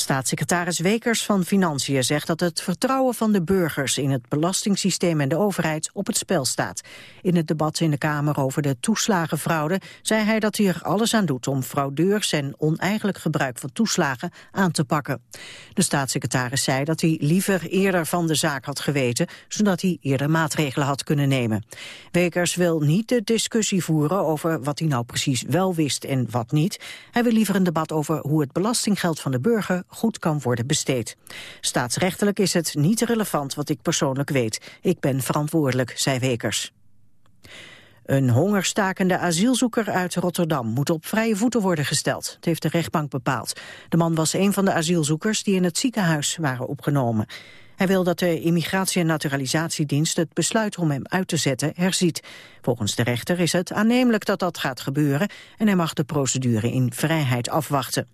Staatssecretaris Wekers van Financiën zegt dat het vertrouwen van de burgers in het belastingssysteem en de overheid op het spel staat. In het debat in de Kamer over de toeslagenfraude zei hij dat hij er alles aan doet om fraudeurs en oneigenlijk gebruik van toeslagen aan te pakken. De staatssecretaris zei dat hij liever eerder van de zaak had geweten, zodat hij eerder maatregelen had kunnen nemen. Wekers wil niet de discussie voeren over wat hij nou precies wel wist en wat niet. Hij wil liever een debat over hoe het belastinggeld van de burger goed kan worden besteed. Staatsrechtelijk is het niet relevant wat ik persoonlijk weet. Ik ben verantwoordelijk, zei Wekers. Een hongerstakende asielzoeker uit Rotterdam moet op vrije voeten worden gesteld. Het heeft de rechtbank bepaald. De man was een van de asielzoekers die in het ziekenhuis waren opgenomen. Hij wil dat de Immigratie- en Naturalisatiedienst het besluit om hem uit te zetten herziet. Volgens de rechter is het aannemelijk dat dat gaat gebeuren en hij mag de procedure in vrijheid afwachten.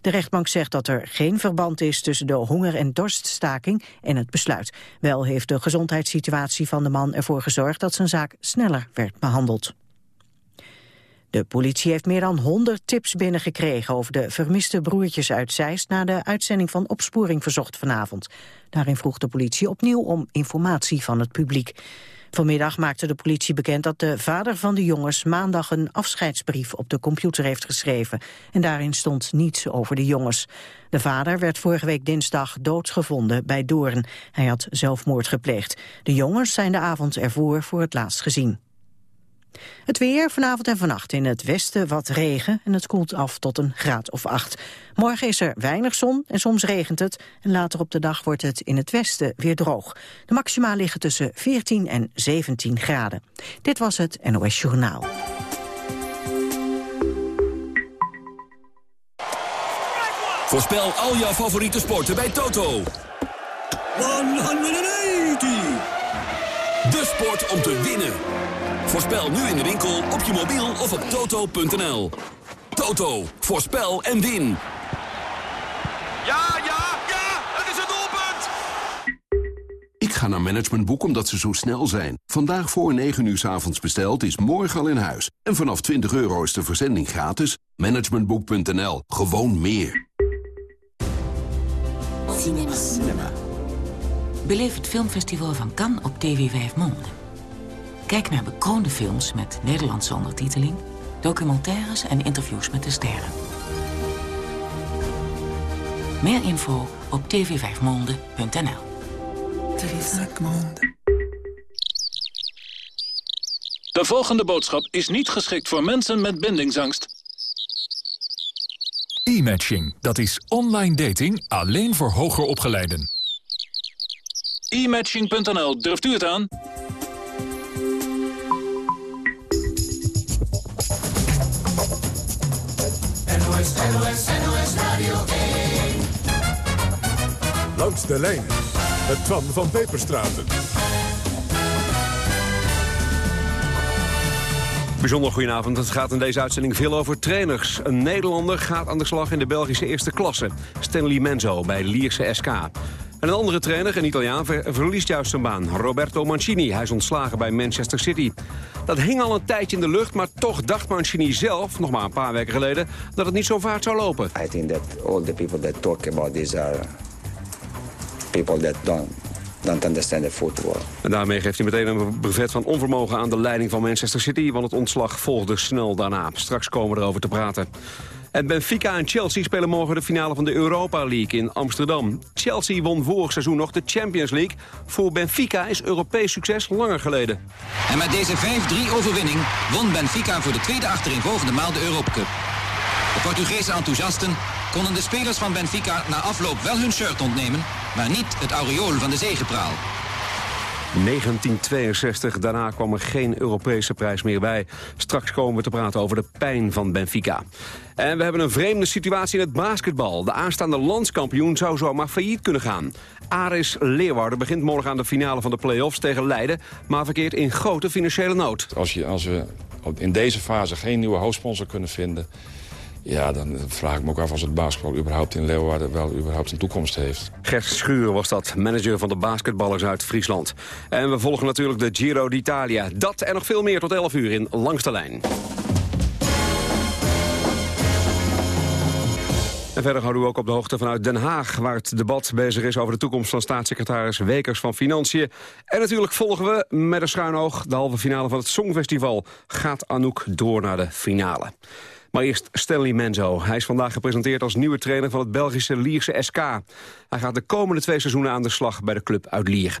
De rechtbank zegt dat er geen verband is tussen de honger- en dorststaking en het besluit. Wel heeft de gezondheidssituatie van de man ervoor gezorgd dat zijn zaak sneller werd behandeld. De politie heeft meer dan 100 tips binnengekregen over de vermiste broertjes uit Zeist na de uitzending van Opsporing Verzocht vanavond. Daarin vroeg de politie opnieuw om informatie van het publiek. Vanmiddag maakte de politie bekend dat de vader van de jongens maandag een afscheidsbrief op de computer heeft geschreven. En daarin stond niets over de jongens. De vader werd vorige week dinsdag doodgevonden bij Doorn. Hij had zelfmoord gepleegd. De jongens zijn de avond ervoor voor het laatst gezien. Het weer vanavond en vannacht in het westen wat regen en het koelt af tot een graad of acht. Morgen is er weinig zon en soms regent het en later op de dag wordt het in het westen weer droog. De maxima liggen tussen 14 en 17 graden. Dit was het NOS Journaal. Voorspel al jouw favoriete sporten bij Toto. 180! De sport om te winnen. Voorspel nu in de winkel, op je mobiel of op toto.nl. Toto, voorspel en win. Ja, ja, ja, het is een doelpunt! Ik ga naar Managementboek omdat ze zo snel zijn. Vandaag voor 9 uur s avonds besteld is morgen al in huis. En vanaf 20 euro is de verzending gratis. Managementboek.nl, gewoon meer. Cinema. Cinema. Beleef het filmfestival van Cannes op TV 5 Monde. Kijk naar bekroonde films met Nederlandse ondertiteling... documentaires en interviews met de sterren. Meer info op tv5monde.nl De volgende boodschap is niet geschikt voor mensen met bindingsangst. E-matching, dat is online dating alleen voor hoger opgeleiden. E-matching.nl, durft u het aan? Radio 1. Langs de lijn met Twan van Peperstraten. Bijzonder goedenavond. Het gaat in deze uitzending veel over trainers. Een Nederlander gaat aan de slag in de Belgische eerste klasse. Stanley Menzo bij Lierse SK. En een andere trainer, een Italiaan, verliest juist zijn baan. Roberto Mancini. Hij is ontslagen bij Manchester City. Dat hing al een tijdje in de lucht, maar toch dacht Mancini zelf, nog maar een paar weken geleden, dat het niet zo vaart zou lopen. I think that all the people that talk about this are people that don't don't understand the football. En daarmee geeft hij meteen een brevet van onvermogen aan de leiding van Manchester City, want het ontslag volgde snel daarna. Straks komen we erover te praten. En Benfica en Chelsea spelen morgen de finale van de Europa League in Amsterdam. Chelsea won vorig seizoen nog de Champions League. Voor Benfica is Europees succes langer geleden. En met deze 5-3 overwinning won Benfica voor de tweede achtereenvolgende maal de Europa Cup. De Portugese enthousiasten konden de spelers van Benfica na afloop wel hun shirt ontnemen, maar niet het aureool van de zegepraal. 1962, daarna kwam er geen Europese prijs meer bij. Straks komen we te praten over de pijn van Benfica. En we hebben een vreemde situatie in het basketbal. De aanstaande landskampioen zou zomaar failliet kunnen gaan. Aris Leeuwarden begint morgen aan de finale van de play-offs tegen Leiden... maar verkeert in grote financiële nood. Als, je, als we in deze fase geen nieuwe hoofdsponsor kunnen vinden... Ja, dan vraag ik me ook af als het basketbal überhaupt in Leeuwarden wel überhaupt een toekomst heeft. Gert Schuur was dat, manager van de basketballers uit Friesland. En we volgen natuurlijk de Giro d'Italia. Dat en nog veel meer tot 11 uur in Langs de Lijn. En verder houden we ook op de hoogte vanuit Den Haag... waar het debat bezig is over de toekomst van staatssecretaris Wekers van Financiën. En natuurlijk volgen we met een schuin oog de halve finale van het Songfestival. Gaat Anouk door naar de finale. Maar eerst Stanley Menzo. Hij is vandaag gepresenteerd als nieuwe trainer van het Belgische Lierse SK. Hij gaat de komende twee seizoenen aan de slag bij de club uit Lier.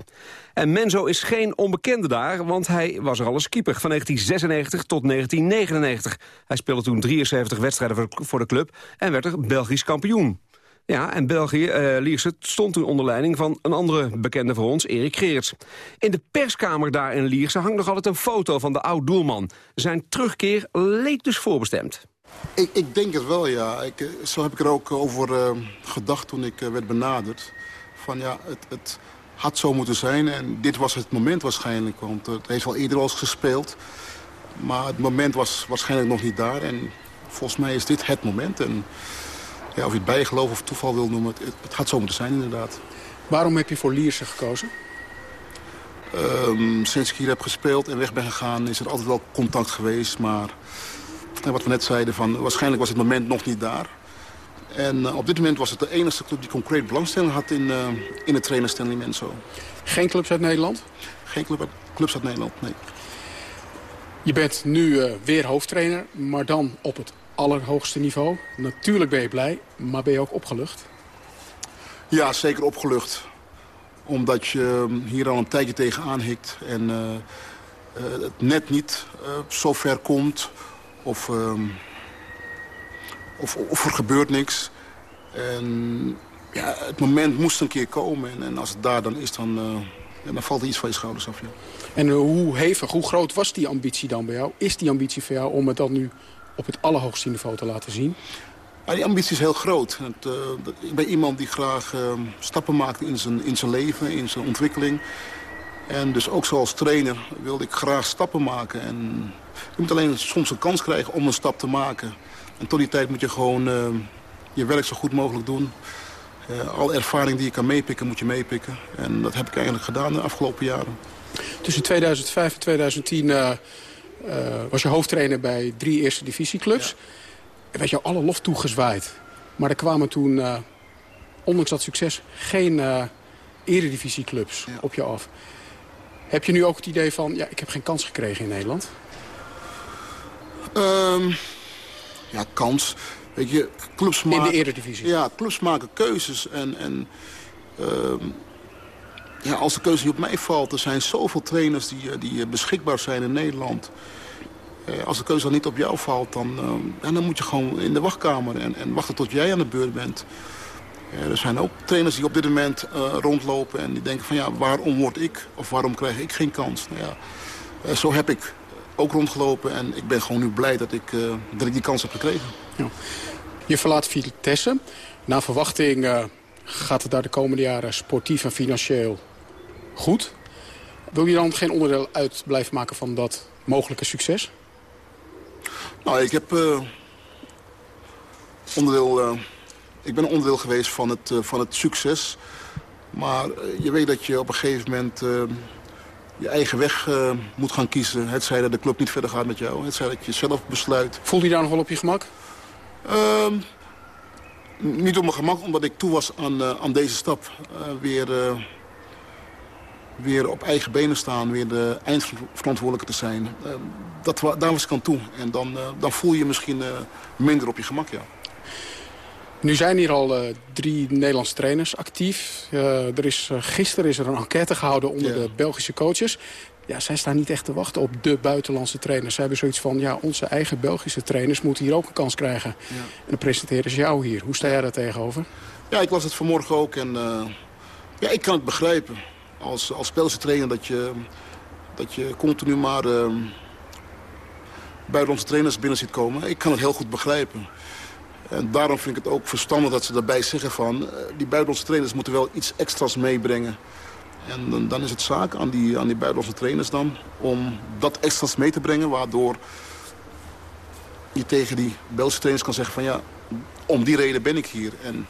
En Menzo is geen onbekende daar, want hij was er al eens keeper... van 1996 tot 1999. Hij speelde toen 73 wedstrijden voor de club en werd er Belgisch kampioen. Ja, en België, uh, Lierse, stond toen onder leiding van een andere bekende voor ons, Erik Geerts. In de perskamer daar in Lierse hangt nog altijd een foto van de oud-doelman. Zijn terugkeer leek dus voorbestemd. Ik, ik, denk het wel, ja. Ik, eh, zo heb ik er ook over uh, gedacht toen ik uh, werd benaderd. Van ja, het, het, had zo moeten zijn. En dit was het moment waarschijnlijk. Want het heeft al eerder al eens gespeeld. Maar het moment was waarschijnlijk nog niet daar. En volgens mij is dit het moment. En ja, of je het bijgeloof of toeval wil noemen, het, het, had zo moeten zijn inderdaad. Waarom heb je voor Lierse gekozen? Um, sinds ik hier heb gespeeld en weg ben gegaan is er altijd wel contact geweest. Maar wat we net zeiden, van, waarschijnlijk was het moment nog niet daar. En uh, op dit moment was het de enige club die concreet belangstelling had in, uh, in het trainer Stanley Menso. Geen clubs uit Nederland? Geen club, clubs uit Nederland, nee. Je bent nu uh, weer hoofdtrainer, maar dan op het allerhoogste niveau. Natuurlijk ben je blij, maar ben je ook opgelucht? Ja, zeker opgelucht. Omdat je hier al een tijdje tegenaan hikt en het net niet zo ver komt of, um, of, of, er gebeurt niks. En ja, het moment moest een keer komen. En, en als het daar dan is, dan, uh, dan valt er iets van je schouders af. Ja. En hoe hevig, hoe groot was die ambitie dan bij jou? Is die ambitie voor jou om het dan nu op het allerhoogste niveau te laten zien? Ja, die ambitie is heel groot. Het, uh, ik ben iemand die graag uh, stappen maakt in zijn, in zijn leven, in zijn ontwikkeling. En dus ook zoals trainer wilde ik graag stappen maken. En je moet alleen soms een kans krijgen om een stap te maken. En tot die tijd moet je gewoon uh, je werk zo goed mogelijk doen. Uh, alle ervaring die je kan meepikken, moet je meepikken. En dat heb ik eigenlijk gedaan de afgelopen jaren. Tussen 2005 en 2010 uh, was je hoofdtrainer bij drie eerste divisieclubs. Ja. Er werd jou alle lof toegezwaaid. Maar er kwamen toen, ondanks dat succes, geen eredivisieclubs ja. op je af. Heb je nu ook het idee van, ja, ik heb geen kans gekregen in Nederland? Um, ja, kans. Weet je, clubs maken... In de eredivisie? Ja, clubs maken keuzes. En, en um, ja, als de keuze niet op mij valt... er zijn zoveel trainers die, die beschikbaar zijn in Nederland. Uh, als de keuze dan niet op jou valt, dan, uh, ja, dan moet je gewoon in de wachtkamer... en, en wachten tot jij aan de beurt bent. Uh, er zijn ook trainers die op dit moment rondlopen... en die denken van ja, waarom word ik of waarom krijg ik geen kans? Nou ja, zo heb ik ook rondgelopen. En ik ben gewoon nu blij dat ik, uh, dat ik die kans heb gekregen. Ja. Je verlaat Vitesse. Na verwachting uh, gaat het daar de komende jaren sportief en financieel goed. Wil je dan geen onderdeel uit blijven maken van dat mogelijke succes? Nou, ik heb uh, onderdeel... ik ben onderdeel geweest van het, van het succes. Maar je weet dat je op een gegeven moment je eigen weg uh, moet gaan kiezen. Het zij dat de club niet verder gaat met jou. Het zij dat je zelf besluit. Voelt je daar nog wel op je gemak? Uh, niet op mijn gemak, omdat ik toe was aan, uh, aan deze stap. Uh, weer, weer op eigen benen staan, weer de eindverantwoordelijke te zijn. dat, daar was ik aan toe. En dan, dan voel je je misschien minder op je gemak, ja. Nu zijn hier al uh, drie Nederlandse trainers actief. Uh, er is, uh, gisteren is er een enquête gehouden onder de Belgische coaches. Ja, zij staan niet echt te wachten op de buitenlandse trainers. Zij hebben zoiets van, ja, onze eigen Belgische trainers moeten hier ook een kans krijgen. Ja. En dan presenteren ze jou hier. Hoe sta jij daar tegenover? Ja, ik las het vanmorgen ook en ja, ik kan het begrijpen. Als, als Belgische trainer dat je, dat je continu maar buitenlandse trainers binnen ziet komen. Ik kan het heel goed begrijpen. En daarom vind ik het ook verstandig dat ze daarbij zeggen van... Uh, die buitenlandse trainers moeten wel iets extra's meebrengen. En dan, dan, is het zaak aan die, aan die buitenlandse trainers dan... om dat extra's mee te brengen, waardoor je tegen die Belgische trainers kan zeggen van... ja, om die reden ben ik hier. En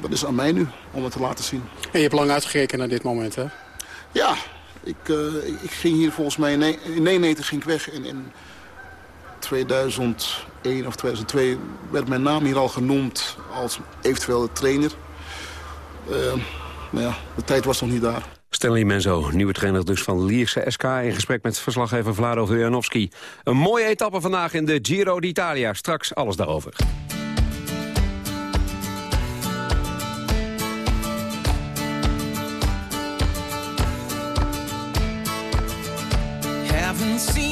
dat is aan mij nu om het te laten zien. En je hebt lang uitgekeken naar dit moment, hè? Ja, ik, uh, ik ging hier volgens mij... In 99 ging ik weg en... en 2001 of 2002 werd mijn naam hier al genoemd als eventueel trainer. Uh, maar ja, de tijd was nog niet daar. Stanley Menzo, nieuwe trainer dus van Lierse SK... in gesprek met verslaggever Vlado Vujanovski. Een mooie etappe vandaag in de Giro d'Italia. Straks alles daarover. Haven't seen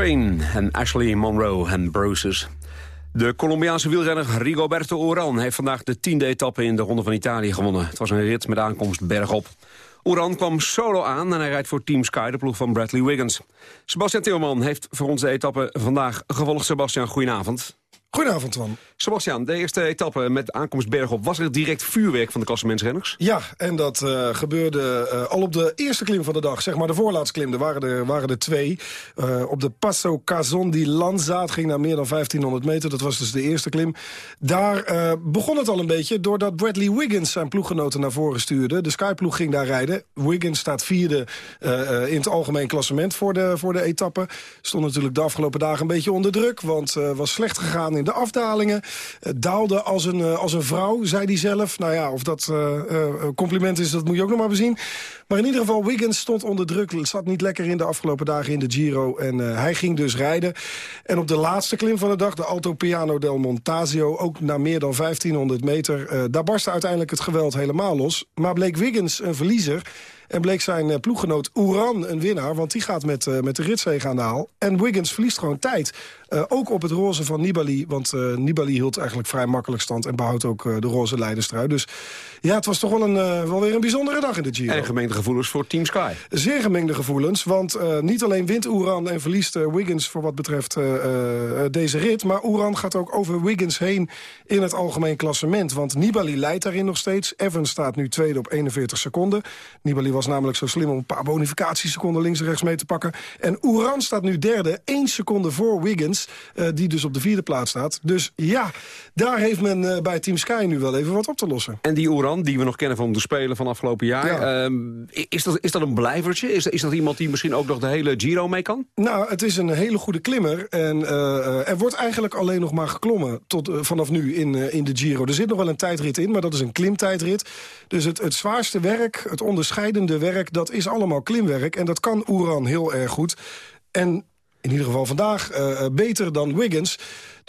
En Ashley Monroe en Bruises. De Colombiaanse wielrenner Rigoberto Oran heeft vandaag de tiende etappe in de Ronde van Italië gewonnen. Het was een rit met aankomst bergop. Oran kwam solo aan en hij rijdt voor Team Sky, de ploeg van Bradley Wiggins. Sebastian Timmerman heeft voor ons de etappe vandaag gevolgd. Sebastian, goedenavond. Goedenavond, Twan. Sebastian, de eerste etappe met aankomst bergop. Was er direct vuurwerk van de klassementsrenners? Ja, en dat eh, gebeurde eh, al op de eerste klim van de dag. Zeg maar de voorlaatste klim, er waren er, waren er twee. Eh, op de Passo Cazon di Lanza, het ging naar meer dan 1500 meter. Dat was dus de eerste klim. Daar begon het al een beetje doordat Bradley Wiggins zijn ploeggenoten naar voren stuurde. De Sky-ploeg ging daar rijden. Wiggins staat vierde in het algemeen klassement voor de, voor de etappe. Stond natuurlijk de afgelopen dagen een beetje onder druk. Want was slecht gegaan in de afdalingen. Eh, daalde als een, eh, als een vrouw, zei hij zelf. Nou ja, of dat eh, compliment is, dat moet je ook nog maar bezien. Maar in ieder geval, Wiggins stond onder druk. Zat niet lekker in de afgelopen dagen in de Giro. En hij ging dus rijden. En op de laatste klim van de dag, de Alto Piano del Montasio... ook na meer dan 1500 meter, daar barstte uiteindelijk het geweld helemaal los. Maar bleek Wiggins een verliezer... En bleek zijn eh, ploeggenoot Oeran een winnaar, want die gaat met, eh, met de ritzege aan de haal. En Wiggins verliest gewoon tijd. Eh, ook op het roze van Nibali, want Nibali hield eigenlijk vrij makkelijk stand... en behoudt ook de roze leiderstrui. Dus ja, het was toch wel, een, eh, wel weer een bijzondere dag in de Giro. En gemengde gevoelens voor Team Sky. Zeer gemengde gevoelens, want eh, niet alleen wint Oeran en verliest eh, Wiggins voor wat betreft deze rit... maar Oeran gaat ook over Wiggins heen in het algemeen klassement. Want Nibali leidt daarin nog steeds. Evans staat nu tweede op 41 seconden. Nibali was namelijk zo slim om een paar bonificatieseconden links en rechts mee te pakken. En Oeran staat nu derde, één seconde voor Wiggins, die dus op de vierde plaats staat. Dus ja, daar heeft men bij Team Sky nu wel even wat op te lossen. En die Oeran Die we nog kennen van de Spelen van afgelopen jaar. Ehm, is, dat, is dat een blijvertje? Is, is dat iemand die misschien ook nog de hele Giro mee kan? Nou, het is een hele goede klimmer. En uh, er wordt eigenlijk alleen nog maar geklommen tot, uh, vanaf nu in, uh, in de Giro. Er zit nog wel een tijdrit in, maar dat is een klimtijdrit. Dus het, het zwaarste werk, het onderscheidende werk, dat is allemaal klimwerk. En dat kan Uran heel erg goed. En in ieder geval vandaag beter dan Wiggins.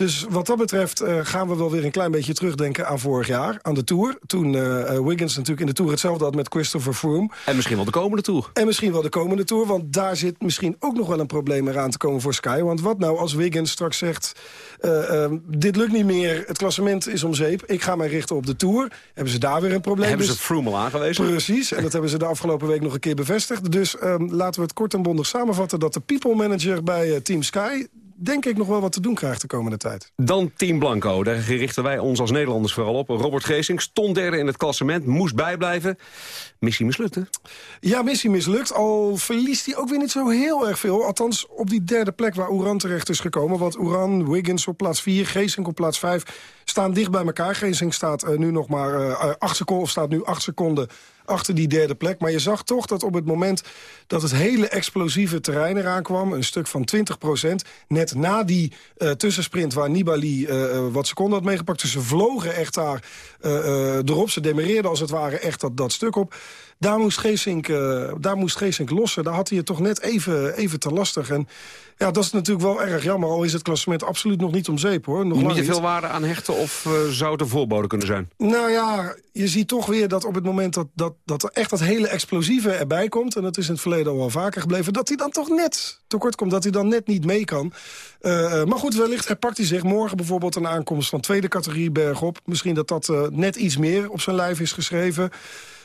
Dus wat dat betreft uh, gaan we wel weer een klein beetje terugdenken aan vorig jaar, aan de Tour. Toen uh, Wiggins natuurlijk in de Tour hetzelfde had met Christopher Froome. En misschien wel de komende Tour. En misschien wel de komende Tour, want daar zit misschien ook nog wel een probleem eraan te komen voor Sky. Want wat nou als Wiggins straks zegt, uh, dit lukt niet meer, het klassement is om zeep, ik ga mij richten op de Tour. Hebben ze daar weer een probleem. Hebben dus, ze Froome al aangewezen? Precies, en dat hebben ze de afgelopen week nog een keer bevestigd. Dus ehm, laten we het kort en bondig samenvatten dat de people manager bij Team Sky denk ik nog wel wat te doen krijgt de komende tijd. Dan Team Blanco. Daar richten wij ons als Nederlanders vooral op. Robert Geesing stond derde in het klassement, moest bijblijven. Missie mislukt, hè? Ja, missie mislukt. Al verliest hij ook weer niet zo heel erg veel. Althans, op die derde plek waar Oeran terecht is gekomen. Want Oeran, Wiggins op plaats 4, Geesink op plaats 5... staan dicht bij elkaar. Geesink staat uh, nu nog maar uh, 8 seconden, of staat nu 8 seconden achter die derde plek. Maar je zag toch dat op het moment dat het hele explosieve terrein eraan kwam... een stuk van 20% net na die uh, tussensprint waar Nibali uh, wat seconden had meegepakt... dus ze vlogen echt daar uh, erop. Ze demereerden als het ware echt dat, dat stuk op. Daar moest, Geesink, daar moest Geesink lossen. Daar had hij het toch net even, even te lastig. En ja, dat is natuurlijk wel erg jammer. Al is het klassement absoluut nog niet om zeep, hoor. Nog niet te veel waarde aan hechten of uh, zou het een voorbode kunnen zijn? Nou ja, je ziet toch weer dat op het moment dat, dat, dat er echt dat hele explosieve erbij komt... en dat is in het verleden al wel vaker gebleven... dat hij dan toch net tekort komt, dat hij dan net niet mee kan. Uh, maar goed, wellicht herpakt hij zich morgen bijvoorbeeld een aankomst van tweede categorie bergop. Misschien dat dat uh, net iets meer op zijn lijf is geschreven...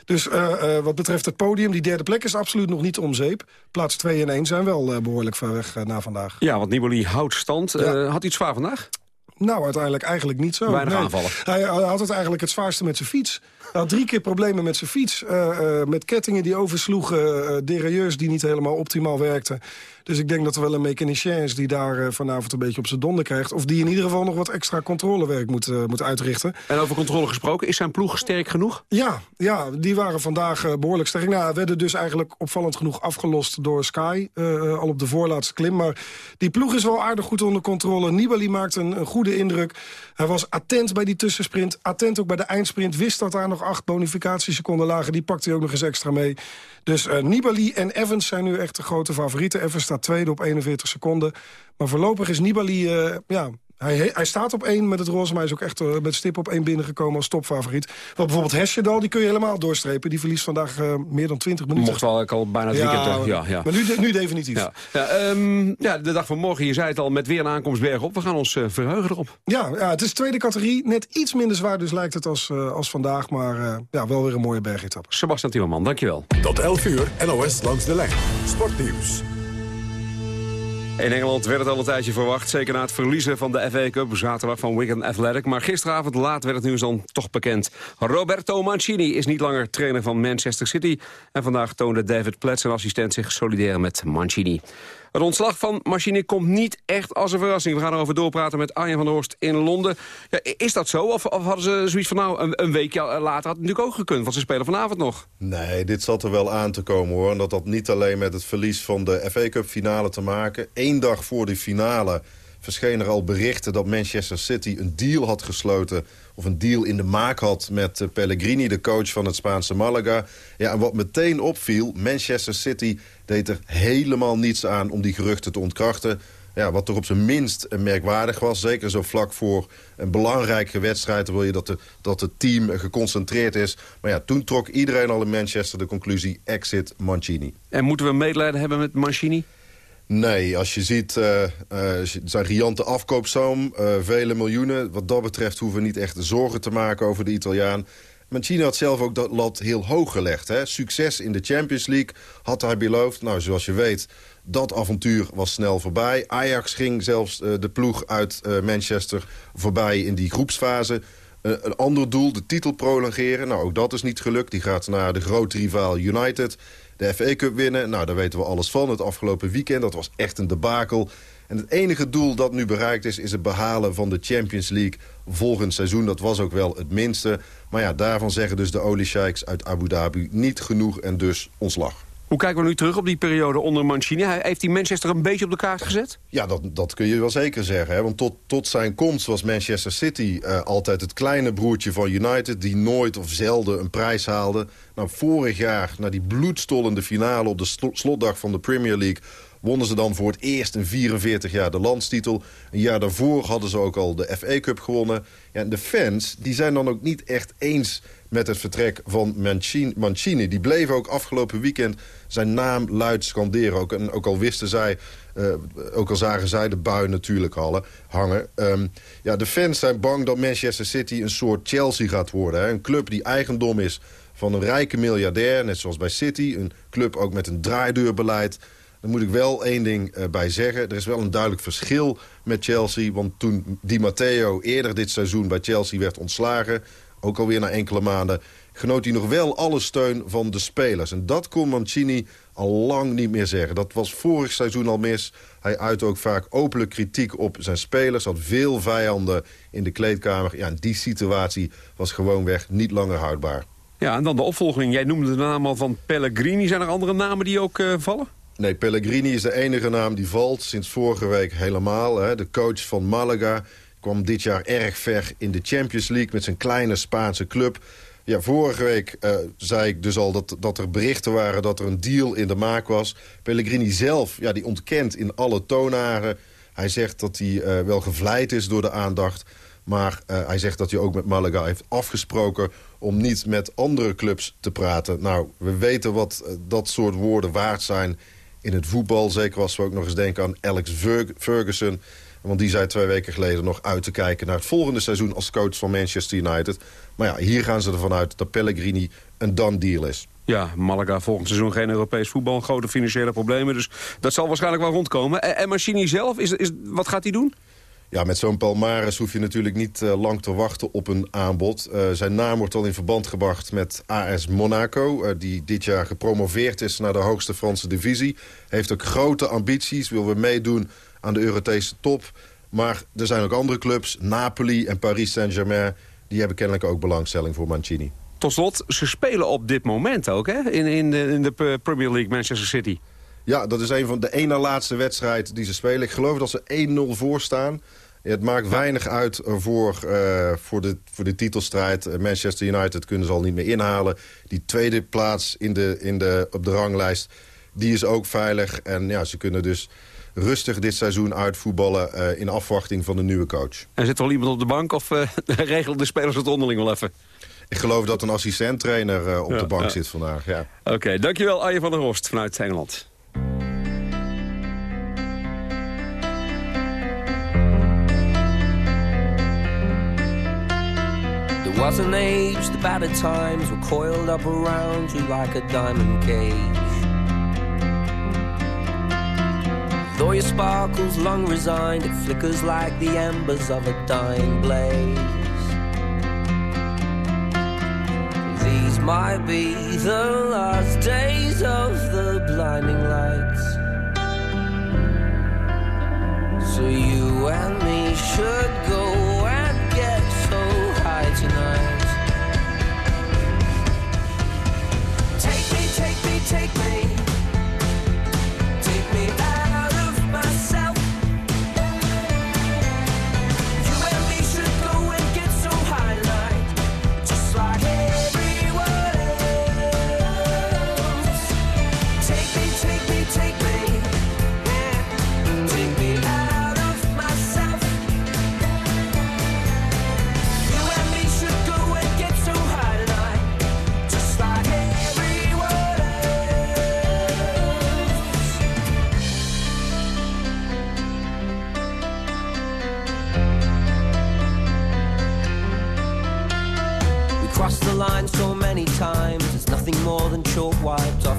Dus uh, uh, wat betreft het podium, die derde plek is absoluut nog niet om zeep. Plaats 2 en 1 zijn wel uh, behoorlijk ver weg na vandaag. Ja, want Nibali houdt stand. Ja. had hij het zwaar vandaag? Nou, uiteindelijk eigenlijk niet zo. Weinig nee. aanvallen. Hij, had het eigenlijk het zwaarste met zijn fiets. Hij had drie keer problemen met zijn fiets. Uh, met kettingen die oversloegen, derailleurs die niet helemaal optimaal werkten. Dus ik denk dat er wel een mechanicien is die daar vanavond een beetje op zijn donder krijgt. Of die in ieder geval nog wat extra controlewerk moet, uh, moet uitrichten. En over controle gesproken, is zijn ploeg sterk genoeg? Ja, ja die waren vandaag behoorlijk sterk. Nou, werden dus eigenlijk opvallend genoeg afgelost door Sky. al op de voorlaatste klim. Maar die ploeg is wel aardig goed onder controle. Nibali maakt een, een goede indruk. Hij was attent bij die tussensprint. Attent ook bij de eindsprint. Wist dat daar nog acht bonificatieseconden lagen. Die pakte hij ook nog eens extra mee. Dus Nibali en Evans zijn nu echt de grote favorieten. Evans staat tweede op 41 seconden. Maar voorlopig is Nibali, uh, ja, hij, hij staat op één met het roze, maar hij is ook echt uh, met stip op één binnengekomen als topfavoriet. Want bijvoorbeeld Hesjedal, die kun je helemaal doorstrepen. Die verliest vandaag uh, meer dan 20 minuten. Mocht wel al bijna het ja, weekend. Ja, ja. Maar nu, nu definitief. Ja. Ja, um, ja, de dag van morgen, je zei het al, met weer een aankomst bergop. We gaan ons uh, verheugen erop. Ja, ja, het is tweede categorie. Net iets minder zwaar dus lijkt het als, als vandaag. Maar ja, wel weer een mooie bergetappe. Sebastian Timmerman, dankjewel. Tot 11 uur, NOS langs de lijn. Sportnieuws. In Engeland werd het al een tijdje verwacht. Zeker na het verliezen van de FA Cup zaterdag van Wigan Athletic. Maar gisteravond laat werd het nieuws dan toch bekend. Roberto Mancini is niet langer trainer van Manchester City. En vandaag toonde David Platt zijn assistent zich solidair met Mancini. Het ontslag van Mancini komt niet echt als een verrassing. We gaan erover doorpraten met Arjen van der Horst in Londen. Ja, is dat zo? Of, hadden ze zoiets van nou, een, een weekje later had het natuurlijk ook gekund. Want ze spelen vanavond nog. Nee, dit zat er wel aan te komen hoor. En dat niet alleen met het verlies van de FA Cup finale te maken. Eén dag voor de finale verschenen er al berichten dat Manchester City een deal had gesloten... of een deal in de maak had met uh, Pellegrini, de coach van het Spaanse Malaga. Ja, en wat meteen opviel, Manchester City deed er helemaal niets aan om die geruchten te ontkrachten. Ja, wat toch op zijn minst merkwaardig was. Zeker zo vlak voor een belangrijke wedstrijd... wil je dat, de, dat het team geconcentreerd is. Maar ja, toen trok iedereen al in Manchester de conclusie... exit Mancini. En moeten we medelijden hebben met Mancini? Nee, als je ziet uh, uh, zijn riante afkoopsom, uh, vele miljoenen. Wat dat betreft hoeven we niet echt zorgen te maken over de Italiaan. Mancini had zelf ook dat lat heel hoog gelegd. Hè? Succes in de Champions League had hij beloofd. Nou, zoals je weet, dat avontuur was snel voorbij. Ajax ging zelfs de ploeg uit Manchester voorbij in die groepsfase. een ander doel, de titel prolongeren. Nou, ook dat is niet gelukt. Die gaat naar de grote rivaal United de FA Cup winnen. Nou, daar weten we alles van. Het afgelopen weekend, dat was echt een debakel. En het enige doel dat nu bereikt is, is het behalen van de Champions League volgend seizoen. Dat was ook wel het minste. Maar ja, daarvan zeggen dus de oliesheiks uit Abu Dhabi niet genoeg en dus ontslag. Hoe kijken we nu terug op die periode onder Mancini? Hij heeft die Manchester een beetje op de kaart gezet? Ja, dat, dat kun je wel zeker zeggen. Hè? Want tot, tot zijn komst was Manchester City uh, altijd het kleine broertje van United... die nooit of zelden een prijs haalde. Nou, vorig jaar, na die bloedstollende finale op de slotdag van de Premier League wonnen ze dan voor het eerst in 44 jaar de landstitel. Een jaar daarvoor hadden ze ook al de FA Cup gewonnen. Ja, en de fans die zijn dan ook niet echt eens met het vertrek van Mancini. Die bleven ook afgelopen weekend zijn naam luid scanderen. Ook, en ook al wisten zij, uh, ook al zagen zij de bui natuurlijk hangen. Um, ja, de fans zijn bang dat Manchester City een soort Chelsea gaat worden. Een club die eigendom is van een rijke miljardair, net zoals bij City. Een club ook met een draaideurbeleid. Daar moet ik wel één ding uh, bij zeggen. Er is wel een duidelijk verschil met Chelsea. Want toen Di Matteo eerder dit seizoen bij Chelsea werd ontslagen... ook alweer na enkele maanden... genoot hij nog wel alle steun van de spelers. En dat kon Mancini al lang niet meer zeggen. Dat was vorig seizoen al mis. Hij uitte ook vaak openlijk kritiek op zijn spelers. Had veel vijanden in de kleedkamer. Ja, en die situatie was gewoonweg niet langer houdbaar. Ja, en dan de opvolging. Jij noemde de naam al van Pellegrini. Zijn er andere namen die ook uh, vallen? Nee, Pellegrini is de enige naam die valt. Sinds vorige week helemaal. Hè. De coach van Malaga kwam dit jaar erg ver in de Champions League... met zijn kleine Spaanse club. Ja, vorige week uh, zei ik dus al dat, dat er berichten waren... dat er een deal in de maak was. Pellegrini zelf, ja, die ontkent in alle toonaren. Hij zegt dat hij uh, wel gevleid is door de aandacht... Maar uh, hij zegt dat hij ook met Malaga heeft afgesproken om niet met andere clubs te praten. Nou, we weten wat dat soort woorden waard zijn in het voetbal. Zeker als we ook nog eens denken aan Alex Ferguson. Want die zei twee weken geleden nog uit te kijken naar het volgende seizoen als coach van Manchester United. Maar ja, hier gaan ze ervan uit dat Pellegrini een done deal is. Ja, Malaga volgend seizoen geen Europees voetbal, grote financiële problemen. Dus dat zal waarschijnlijk wel rondkomen. En, en Machini zelf, is, is, wat gaat hij doen? Ja, met zo'n Palmares hoef je natuurlijk niet uh, lang te wachten op een aanbod. Uh, zijn naam wordt al in verband gebracht met AS Monaco... Uh, die dit jaar gepromoveerd is naar de hoogste Franse divisie. Heeft ook grote ambities, wil weer meedoen aan de Europese top. Maar er zijn ook andere clubs, Napoli en Paris Saint-Germain... die hebben kennelijk ook belangstelling voor Mancini. Tot slot, ze spelen op dit moment ook hè? In, in, de, in de Premier League Manchester City. Ja, dat is een van de ene laatste wedstrijd die ze spelen. Ik geloof dat ze 1-0 voor staan. Het maakt weinig uit voor, uh, voor, de, voor de titelstrijd. Eh, Manchester United kunnen ze al niet meer inhalen. Die tweede plaats in de, in de, op de ranglijst, die is ook veilig. En ja, ze kunnen dus rustig dit seizoen uitvoetballen uh, in afwachting van de nieuwe coach. En zit er wel iemand op de bank of uh, regelen de spelers het onderling wel even? Ik geloof dat een assistent-trainer uh, op ja, de bank ja. zit vandaag, ja. Oké, okay, dankjewel Arjen van der Horst vanuit Engeland. was an age the battered times were coiled up around you like a diamond cage. Though your sparkles long resigned, it flickers like the embers of a dying blaze. These might be the last days of the blinding lights. So you and me should go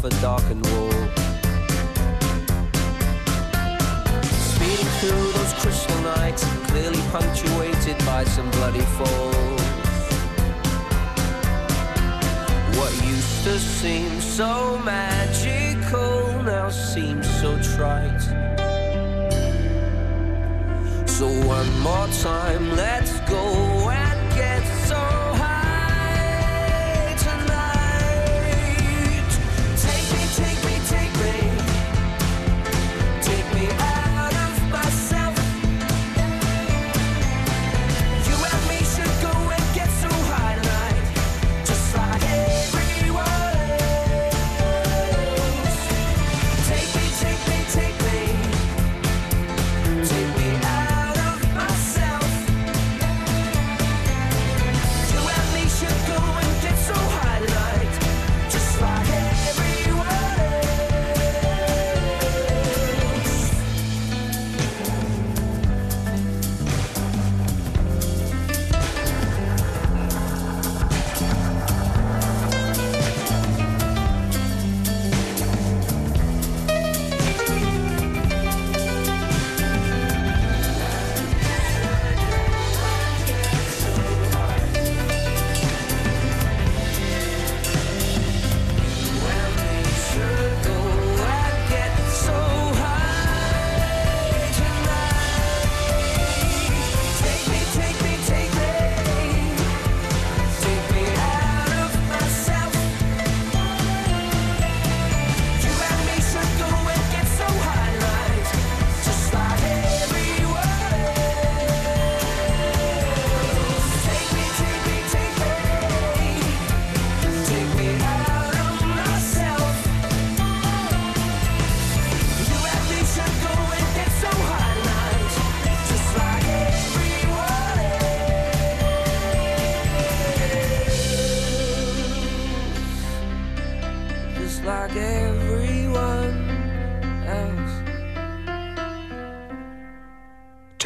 a darkened wall. Speeding through those crystal nights, clearly punctuated by some bloody falls. What used to seem so magical now seems so trite. So one more time, let's go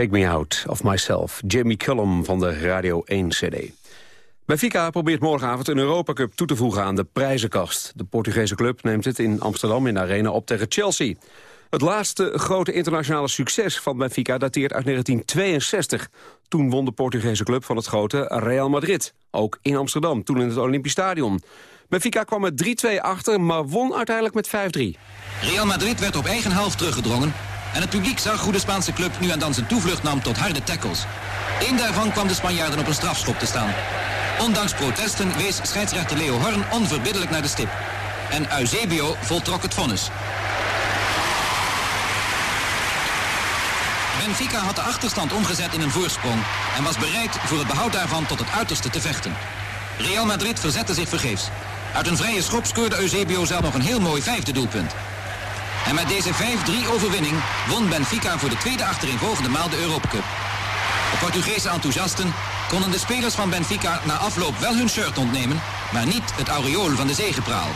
Take Me Out of Myself. Jamie Cullum van de Radio 1 CD. Benfica probeert morgenavond een Europa Cup toe te voegen aan de prijzenkast. De Portugese club neemt het in Amsterdam in de Arena op tegen Chelsea. Het laatste grote internationale succes van Benfica dateert uit 1962. Toen won de Portugese club van het grote Real Madrid. Ook in Amsterdam, toen in het Olympisch Stadion. Benfica kwam met 3-2 achter, maar won uiteindelijk met 5-3. Real Madrid werd op eigen helft teruggedrongen... en het publiek zag hoe de Spaanse club nu en dan zijn toevlucht nam tot harde tackles. Eén daarvan kwam de Spanjaarden op een strafschop te staan. Ondanks protesten wees scheidsrechter Leo Horn onverbiddelijk naar de stip. En Eusebio voltrok het vonnis. Benfica had de achterstand omgezet in een voorsprong... en was bereid voor het behoud daarvan tot het uiterste te vechten. Real Madrid verzette zich vergeefs. Uit een vrije schop scoorde Eusebio zelf nog een heel mooi vijfde doelpunt. En met deze 5-3 overwinning won Benfica voor de tweede achtereenvolgende maal de Europa Cup. De Portugese enthousiasten konden de spelers van Benfica na afloop wel hun shirt ontnemen, maar niet het aureool van de zegepraal.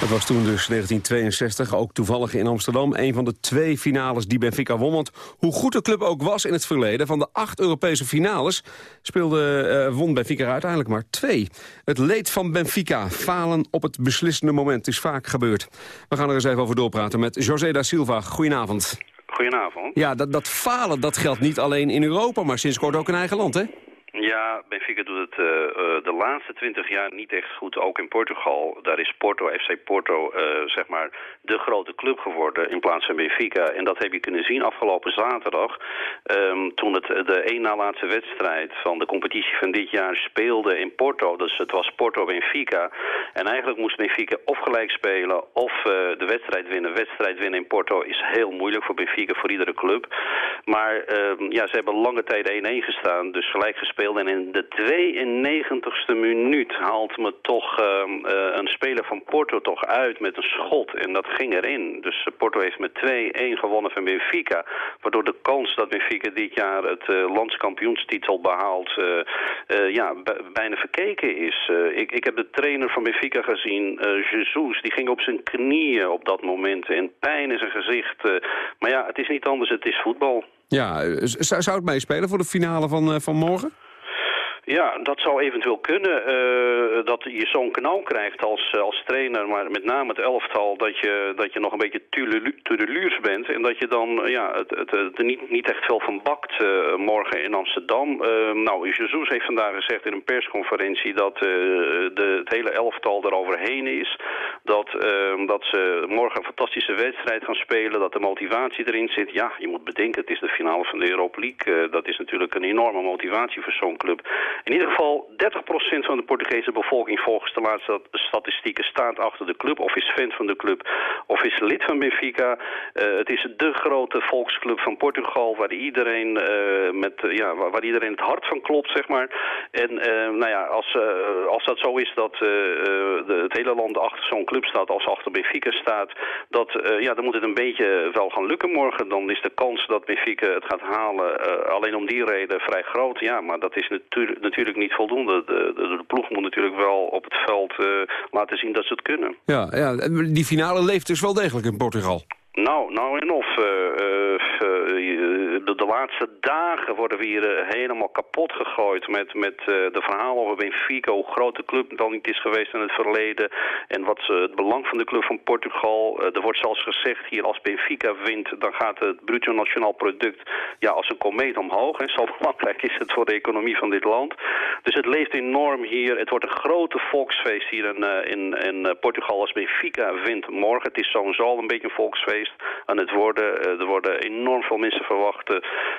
Dat was toen dus 1962, ook toevallig in Amsterdam. Een van de twee finales die Benfica won. Want hoe goed de club ook was in het verleden... van de acht Europese finales speelde, eh, won Benfica uiteindelijk maar twee. Het leed van Benfica, falen op het beslissende moment, is vaak gebeurd. We gaan er eens even over doorpraten met José da Silva. Goedenavond. Goedenavond. Ja, dat, dat falen dat geldt niet alleen in Europa, maar sinds kort ook in eigen land, hè? Ja, Benfica doet het eh, eh, de laatste twintig jaar niet echt goed, ook in Portugal. Daar is Porto, FC Porto, eh, zeg maar de grote club geworden in plaats van Benfica. En dat heb je kunnen zien afgelopen zaterdag, ehm, toen het de één na laatste wedstrijd van de competitie van dit jaar speelde in Porto. Dus het was Porto-Benfica. En eigenlijk moest Benfica of gelijk spelen of de wedstrijd winnen. Wedstrijd winnen in Porto is heel moeilijk voor Benfica, voor iedere club. Maar ehm, ja, ze hebben lange tijd 1-1 gestaan, dus gelijk gespeeld. En in de 92e minuut haalt me toch uh, uh, een speler van Porto toch uit met een schot. En dat ging erin. Dus uh, Porto heeft met 2-1 gewonnen van Benfica. Waardoor de kans dat Benfica dit jaar het landskampioenstitel behaalt... ja, bijna verkeken is. ik, ik heb de trainer van Benfica gezien, Jesus. Die ging op zijn knieën op dat moment. En pijn in zijn gezicht. maar ja, het is niet anders. Het is voetbal. Ja, zou het meespelen voor de finale van, van morgen? Ja, dat zou eventueel kunnen. Uh, dat je zo'n knal krijgt als, als trainer, maar met name het elftal, dat je, dat je nog een beetje tureluurs bent. En dat je dan ja, het, het, er niet, niet echt veel van bakt morgen in Amsterdam. Uh, nou, Jesus heeft vandaag gezegd in een persconferentie dat de, het hele elftal eroverheen is. Dat, ehm, dat ze morgen een fantastische wedstrijd gaan spelen, dat de motivatie erin zit. Ja, je moet bedenken, het is de finale van de Europa League. Eh, dat is natuurlijk een enorme motivatie voor zo'n club. In ieder geval, 30% van de Portugese bevolking volgens de laatste statistieken staat achter de club. Of is fan van de club, of is lid van Benfica. Eh, het is de grote volksclub van Portugal, waar iedereen, eh, met, ja, waar, iedereen het hart van klopt, zeg maar. En eh, nou ja, als, eh, als dat zo is dat eh, eh, het hele land achter zo'n club staat, als achter Benfica staat, dat, eh, ja, dan moet het een beetje wel gaan lukken morgen. Dan is de kans dat Benfica het gaat halen eh, alleen om die reden vrij groot. Ja, maar dat is natuurlijk, natuurlijk niet voldoende. De, de, de ploeg moet natuurlijk wel op het veld eh, laten zien dat ze het kunnen. Ja, ja, en die finale leeft dus wel degelijk in Portugal. Nou, nou en of. eh, de, laatste dagen worden we hier eh, helemaal kapot gegooid met, met eh, de verhalen over Benfica, hoe groot de club dan niet is geweest in het verleden en wat ze, het belang van de club van Portugal. Eh, er wordt zelfs gezegd hier als Benfica wint, dan gaat het bruto nationaal product ja, als een komeet omhoog. En zo belangrijk is het voor de economie van dit land. Dus het leeft enorm hier. Het wordt een grote volksfeest hier in, eh, in, in eh, Portugal als Benfica wint morgen. Het is sowieso al een beetje een volksfeest aan het worden. Eh, er worden enorm veel mensen verwachten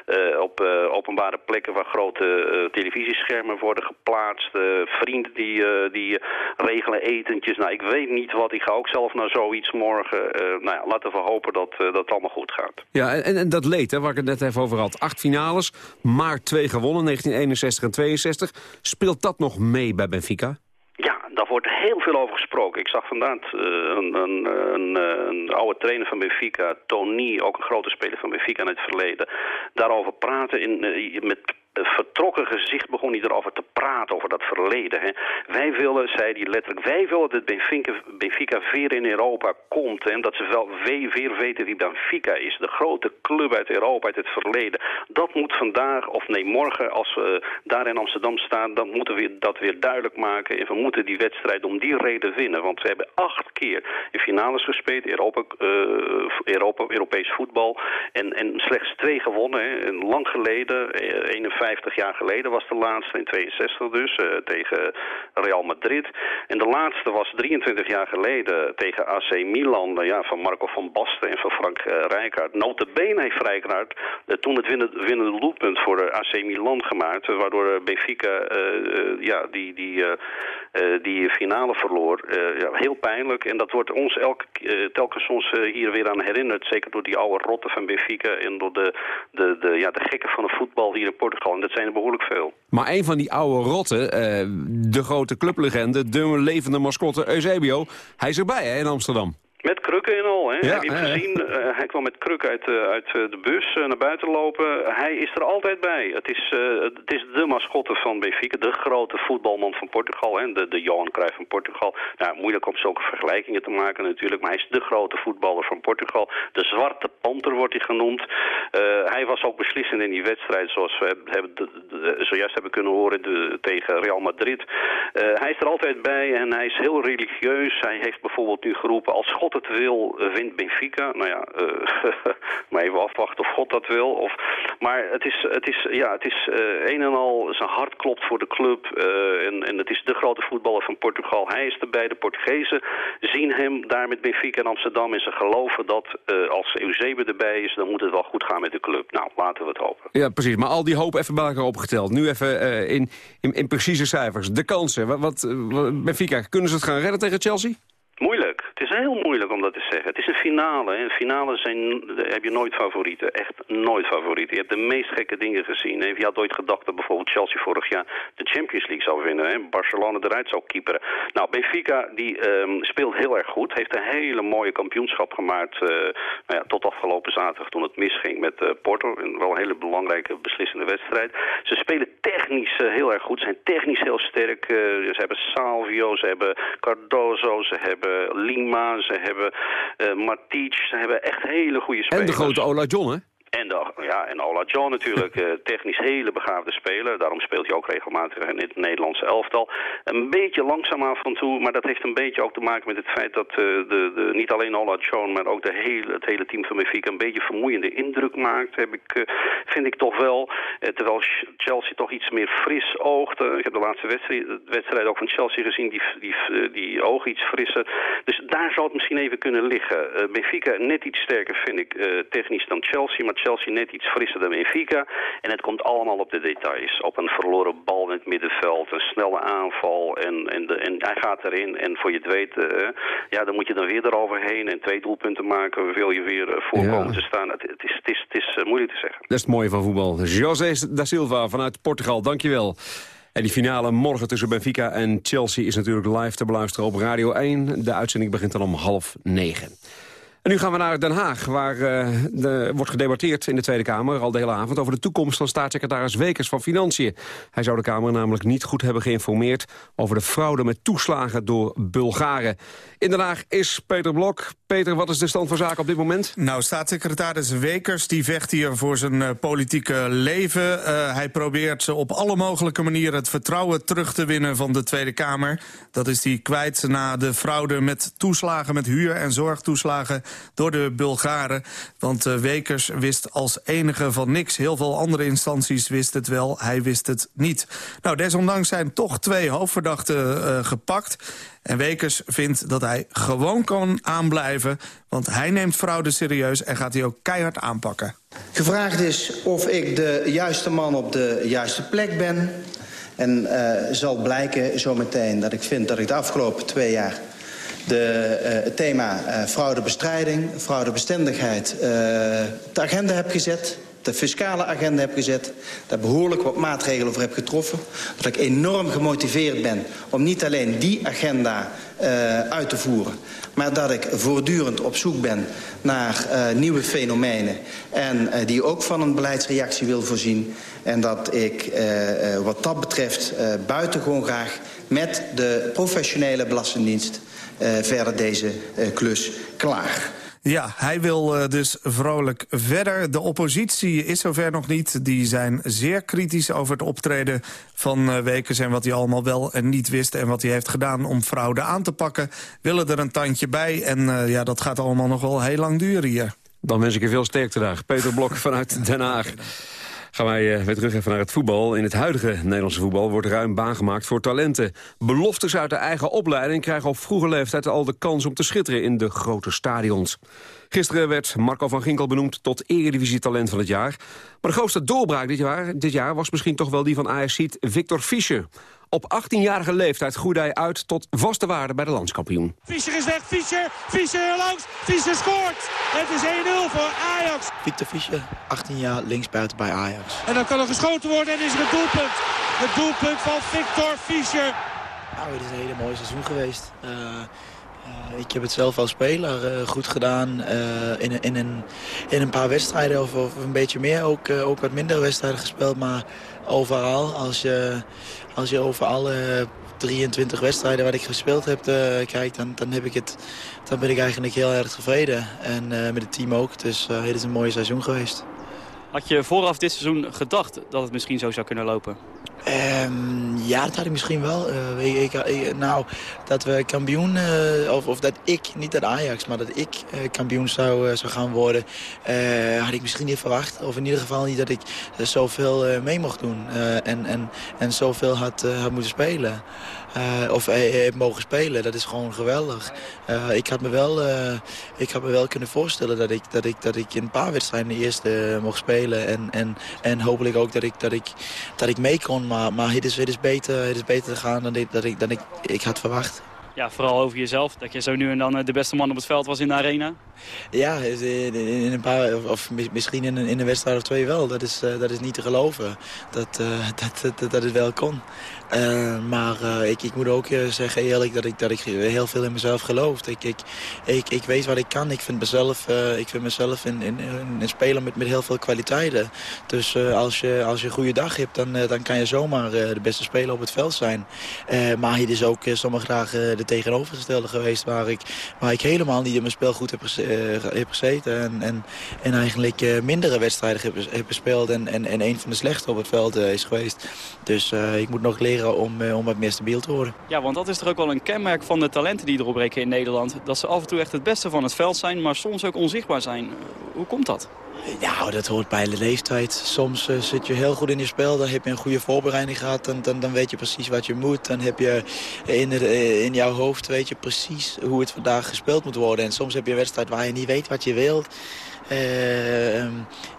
eh, op eh, openbare plekken waar grote eh, televisieschermen worden geplaatst. Eh, vrienden die, eh, die regelen etentjes. Nou, ik weet niet wat. Ik ga ook zelf naar zoiets morgen. Eh, nou ja, laten we hopen dat, eh, dat het allemaal goed gaat. Ja, en, en dat leed, hè, waar ik het net even over had. Acht finales, maar twee gewonnen, 1961 en 62. Speelt dat nog mee bij Benfica? Ja, daar wordt heel veel over gesproken. Ik zag vandaag eh, een, een, een, eh, een oude trainer van Benfica, Tony, ook een grote speler van Benfica in het verleden, daarover praten in, eh, met vertrokken gezicht begon hij erover te praten, over dat verleden. Hè. Wij willen, zei hij letterlijk, wij willen dat Benfica, Benfica weer in Europa komt. Hè, en dat ze wel weer, weten wie Benfica is. De grote club uit Europa, uit het verleden. Dat moet vandaag, of nee, morgen, als we daar in Amsterdam staan... dan moeten we dat weer duidelijk maken. En we moeten die wedstrijd om die reden winnen. Want we hebben acht keer in finales gespeeld, Europa, uh, Europa, Europees voetbal. En, en slechts twee gewonnen. Lang geleden, 51 50 jaar geleden was de laatste, in 62 dus, uh, tegen Real Madrid. En de laatste was 23 jaar geleden tegen AC Milan, uh, ja, van Marco van Basten en van Frank uh, Rijkaard. Notabene heeft Rijkaard toen het winnende, winnende voor AC Milan gemaakt, waardoor Benfica ja, die, die, die finale verloor. ja, heel pijnlijk en dat wordt ons elke, telkens ons hier weer aan herinnerd, zeker door die oude rotten van Benfica en door de, de, de, ja, de gekken van het voetbal hier in Portugal. Dat zijn er behoorlijk veel. Maar een van die oude rotten, uh, de grote clublegende, de levende mascotte Eusebio, hij is erbij hè, in Amsterdam. Met krukken en al, hè? Ja, Heb je hem gezien? Uh, hij kwam met kruk uit, uh, uit de bus uh, naar buiten lopen. Hij is er altijd bij. Het is, het is de mascotte van Benfica, de grote voetbalman van Portugal. Hè? De, de Johan Cruijff van Portugal. Nou, moeilijk om zulke vergelijkingen te maken natuurlijk. Maar hij is de grote voetballer van Portugal. De zwarte panter wordt hij genoemd. hij was ook beslissend in die wedstrijd, zoals we hebben, de, de, zojuist hebben kunnen horen de, tegen Real Madrid. hij is er altijd bij en hij is heel religieus. Hij heeft bijvoorbeeld nu geroepen, als God het wil, wint Benfica. Nou ja, uh, maar even afwachten of God dat wil. Of, maar het is, het is, ja, het is uh, een en al, zijn hart klopt voor de club. Uh, en, en het is de grote voetballer van Portugal. Hij is erbij. De Portugezen zien hem daar met Benfica in Amsterdam. En ze geloven dat als Eusebe erbij is, dan moet het wel goed gaan met de club. Nou, laten we het hopen. Ja, precies. Maar al die hoop even bij elkaar opgeteld. Nu even in, in, in, precieze cijfers. De kansen. Wat, wat, Benfica, kunnen ze het gaan redden tegen Chelsea? Moeilijk. Het is heel moeilijk om dat te zeggen. Het is een finale. In finale zijn, heb je nooit favorieten. Echt nooit favorieten. Je hebt de meest gekke dingen gezien. Je had ooit gedacht dat bijvoorbeeld Chelsea vorig jaar de Champions League zou winnen. Hè? Barcelona eruit zou keeperen. Nou, Benfica die um, speelt heel erg goed. Heeft een hele mooie kampioenschap gemaakt. Uh, nou ja, tot afgelopen zaterdag toen het misging met uh, Porto. Een wel een hele belangrijke beslissende wedstrijd. Ze spelen technisch uh, heel erg goed. Zijn technisch heel sterk. ze hebben Salvio, ze hebben Cardozo, ze hebben Ze hebben uh, Matic, ze hebben echt hele goede spelers. En de grote Ola John, hè? En, de, ja, en Ola John natuurlijk, uh, technisch hele begaafde speler. Daarom speelt hij ook regelmatig in het Nederlandse elftal. Een beetje langzaam af en toe, maar dat heeft een beetje ook te maken met het feit dat uh, de, de, niet alleen Ola John, maar ook de hele, het hele team van Benfica een beetje vermoeiende indruk maakt. Heb ik, uh, vind ik toch wel. terwijl Chelsea toch iets meer fris oogt. ik heb de laatste wedstrijd, wedstrijd ook van Chelsea gezien, die, die, die ogen iets frisser. Dus daar zou het misschien even kunnen liggen. Benfica net iets sterker vind ik technisch dan Chelsea, maar Chelsea net iets frisser dan Benfica. En het komt allemaal op de details. Op een verloren bal in het middenveld, een snelle aanval en, en, de, en hij gaat erin. En voor je het weet, uh, ja, dan moet je dan weer eroverheen en twee doelpunten maken. Wil je weer uh, voorkomen ja. te staan. Het, het, is, het is, het is uh, moeilijk te zeggen. Dat is het mooie van voetbal. José da Silva vanuit Portugal, dankjewel. En die finale morgen tussen Benfica en Chelsea is natuurlijk live te beluisteren op Radio 1. De uitzending begint dan om half negen. En nu gaan we naar Den Haag, waar uh, de, wordt gedebatteerd in de Tweede Kamer... al de hele avond over de toekomst van staatssecretaris Wekers van Financiën. Hij zou de Kamer namelijk niet goed hebben geïnformeerd... over de fraude met toeslagen door Bulgaren. In Den Haag is Peter Blok. Peter, wat is de stand van zaken op dit moment? Nou, staatssecretaris Wekers die vecht hier voor zijn uh, politieke leven. Uh, hij probeert op alle mogelijke manieren het vertrouwen terug te winnen van de Tweede Kamer. Dat is hij kwijt na de fraude met toeslagen, met huur- en zorgtoeslagen door de Bulgaren. Want uh, Wekers wist als enige van niks. Heel veel andere instanties wisten het wel, hij wist het niet. Nou, desondanks zijn toch twee hoofdverdachten uh, gepakt. En Wekers vindt dat hij gewoon kan aanblijven... want hij neemt fraude serieus en gaat die ook keihard aanpakken. Gevraagd is of ik de juiste man op de juiste plek ben. En uh, zal blijken zometeen dat ik vind dat ik de afgelopen twee jaar... De, uh, het thema uh, fraudebestrijding, fraudebestendigheid uh, de agenda heb gezet de fiscale agenda heb gezet. Daar behoorlijk wat maatregelen voor heb getroffen. Dat ik enorm gemotiveerd ben om niet alleen die agenda uit te voeren. Maar dat ik voortdurend op zoek ben naar nieuwe fenomenen. En die ook van een beleidsreactie wil voorzien. En dat ik wat dat betreft buitengewoon graag met de professionele belastingdienst verder deze klus klaar. Ja, hij wil uh, dus vrolijk verder. De oppositie is zover nog niet. Die zijn zeer kritisch over het optreden van uh, Wekers... en wat hij allemaal wel en niet wist... en wat hij heeft gedaan om fraude aan te pakken. Willen er een tandje bij. En uh, ja, dat gaat allemaal nog wel heel lang duren hier. Dan wens ik je veel sterkte daar. Peter Blok vanuit Den Haag. Gaan wij uh, weer terug even naar het voetbal. In het huidige Nederlandse voetbal wordt ruim baan gemaakt voor talenten. Beloftes uit de eigen opleiding krijgen op vroege leeftijd al de kans om te schitteren in de grote stadions. Gisteren werd Marco van Ginkel benoemd tot eredivisie-talent van het jaar. Maar de grootste doorbraak dit jaar, dit jaar was misschien toch wel die van ASC Victor Fischer. Op 18-jarige leeftijd groeide hij uit tot vaste waarde bij de landskampioen. Fischer is weg, Fischer, Fischer langs, Fischer scoort. Het is 1-0 voor Ajax. Victor Fischer, 18 jaar linksbuiten bij Ajax. En dan kan er geschoten worden en is er het doelpunt. Het doelpunt van Victor Fischer. Nou, het is een hele mooie seizoen geweest. Uh, ik heb het zelf als speler uh, goed gedaan uh, in, in, een, in een paar wedstrijden of, of een beetje meer. Ook, ook wat minder wedstrijden gespeeld, maar overal als je, als je over alle 23 wedstrijden waar ik gespeeld heb kijkt, dan, dan, heb ik het, dan ben ik eigenlijk heel erg tevreden. En met het team ook, dus het is een mooi seizoen geweest. Had je vooraf dit seizoen gedacht dat het misschien zo zou kunnen lopen? Um, ja, dat had ik misschien wel. Uh, ik, ik, nou, dat we kampioen, uh, of, of dat ik, niet dat Ajax, maar dat ik kampioen zou, zou gaan worden, had ik misschien niet verwacht. Of in ieder geval niet dat ik zoveel mee mocht doen en, en, en zoveel had, had moeten spelen. Uh, of mogen spelen. Dat is gewoon geweldig. Uh, ik, had me wel, uh, ik had me wel kunnen voorstellen dat ik, dat ik, dat ik in een paar wedstrijden de eerste mocht spelen. En, en, en hopelijk ook dat ik, dat ik, dat ik mee kon. Maar, maar het, is, het, is beter, het is beter te gaan dan, ik, dat ik, dan ik, ik had verwacht. Ja, vooral over jezelf. Dat je zo nu en dan de beste man op het veld was in de arena. Ja, in een paar, of misschien in een, in een wedstrijd of twee wel. Dat is, dat is niet te geloven. Dat, dat, dat, dat het wel kon. Uh, maar uh, ik, ik moet ook uh, zeggen eerlijk dat ik, dat ik heel veel in mezelf geloof. Ik, ik, ik, ik weet wat ik kan. Ik vind mezelf, ik vind mezelf een speler met, met heel veel kwaliteiten. Dus als, je, als je een goede dag hebt, dan, dan kan je zomaar de beste speler op het veld zijn. maar het is ook zomaar graag de tegenovergestelde geweest. Waar ik, ik helemaal niet in mijn spel goed heb, eh, heb gezeten. En, en, en eigenlijk eh, mindere wedstrijden heb, heb gespeeld. En, en, en een van de slechtste op het veld eh, is geweest. Dus eh, ik moet nog leren om, eh, om wat meer stabiel te worden. Ja, want dat is toch ook wel een kenmerk van de talenten die erop breken in Nederland. Dat ze af en toe echt het beste van het veld zijn, maar soms ook onzichtbaar zijn. Hoe komt dat? Nou, dat hoort bij de leeftijd. Soms eh, zit je heel goed in je spel, dan heb je een goede voorbereiding gehad. Dan, dan, dan weet je precies wat je moet. Dan heb je in, eh, in jouw hoofd weet je precies hoe het vandaag gespeeld moet worden. En soms heb je een wedstrijd waar je niet weet wat je wilt. Eh, ehm,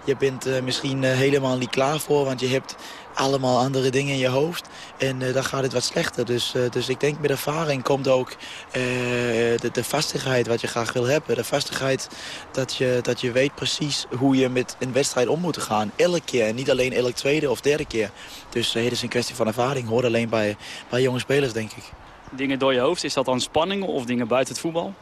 je bent eh, misschien eh, helemaal niet klaar voor, want je hebt allemaal andere dingen in je hoofd. En eh, dan gaat het wat slechter. Dus, eh, dus ik denk met ervaring komt ook eh, de, de vastigheid wat je graag wil hebben. De vastigheid dat je, dat je weet precies hoe je met een wedstrijd om moet gaan. Elke keer. En niet alleen elke tweede of derde keer. Dus het is een kwestie van ervaring. Hoort alleen bij, bij jonge spelers, denk ik. Dingen door je hoofd, is dat dan spanning of dingen buiten het voetbal?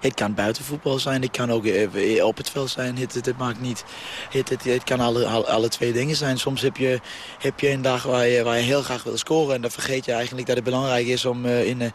Het kan buiten voetbal zijn, het kan ook eh, op het veld zijn. Het, maakt niet. Het, het, kan alle, alle, twee dingen zijn. Soms heb je, heb je een dag waar je, waar je heel graag wil scoren. En dan vergeet je eigenlijk dat het belangrijk is om eh, in, de,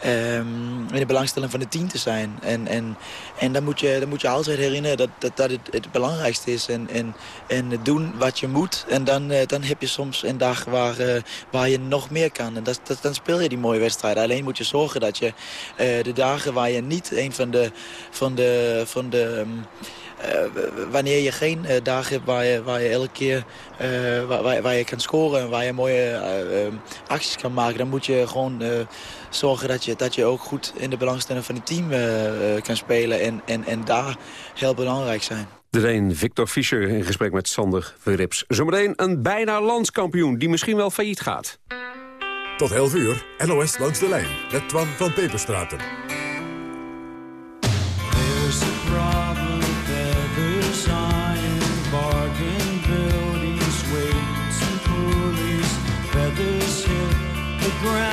ehm, in de belangstelling van het team te zijn. En, en, en dan, moet je, dan moet je altijd herinneren dat, dat, dat het het belangrijkste is. En, en, en doen wat je moet. En dan, eh, dan heb je soms een dag waar, eh, waar je nog meer kan. En dan speel je die mooie wedstrijden. Alleen moet je zorgen dat je eh, de dagen waar je niet een van de... Van de, van de ehm, eh, wanneer je geen eh, dagen hebt waar je, waar je elke keer eh, waar, waar, je kan scoren en waar je mooie acties kan maken, dan moet je gewoon eh, zorgen dat je, dat je ook goed in de belangstelling van het team eh, eh, kan spelen en, en, en daar heel belangrijk zijn. De Deen Victor Fischer in gesprek met Sander Verrips. Zometeen een bijna landskampioen die misschien wel failliet gaat. Tot 11 uur, NOS langs de lijn. Met Twan van Peperstraten. Ground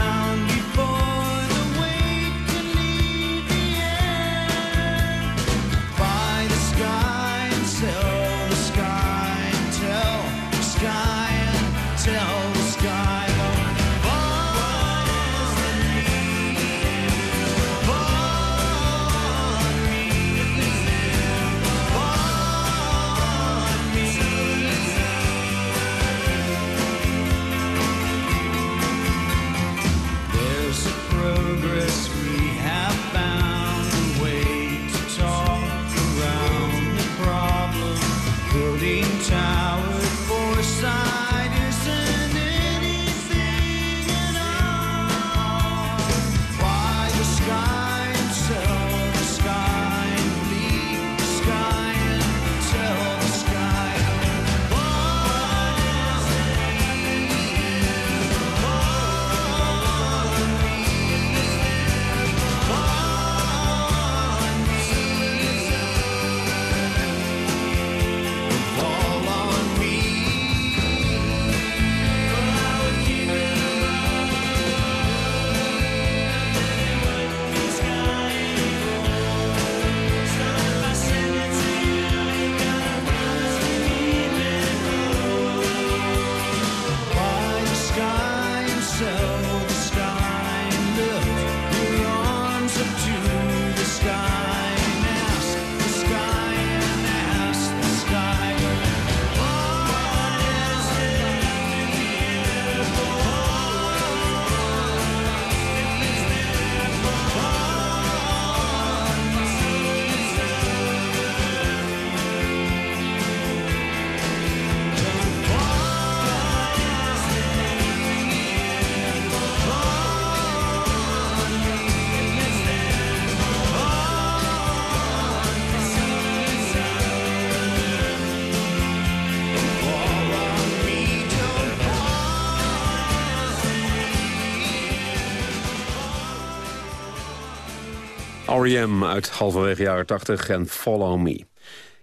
R.E.M. uit halverwege jaren 80 en Follow Me.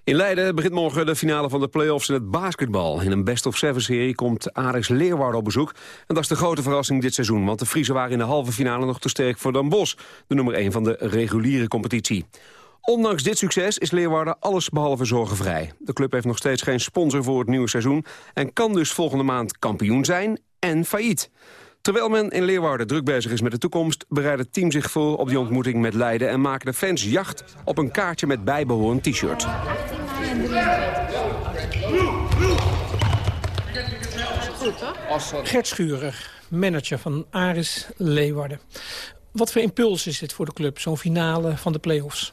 In Leiden begint morgen de finale van de play-offs in het basketbal. In een best-of-seven-serie komt Aris Leeuwarden op bezoek. En dat is de grote verrassing dit seizoen... want de Friesen waren in de halve finale nog te sterk voor Dan Bosch... de nummer 1 van de reguliere competitie. Ondanks dit succes is Leeuwarden allesbehalve zorgenvrij. De club heeft nog steeds geen sponsor voor het nieuwe seizoen... en kan dus volgende maand kampioen zijn en failliet. Terwijl men in Leeuwarden druk bezig is met de toekomst... bereidt het team zich voor op die ontmoeting met Leiden... en maken de fans jacht op een kaartje met bijbehorend t-shirt. Gert Schurer, manager van Aris Leeuwarden. Wat voor impuls is dit voor de club, zo'n finale van de play-offs?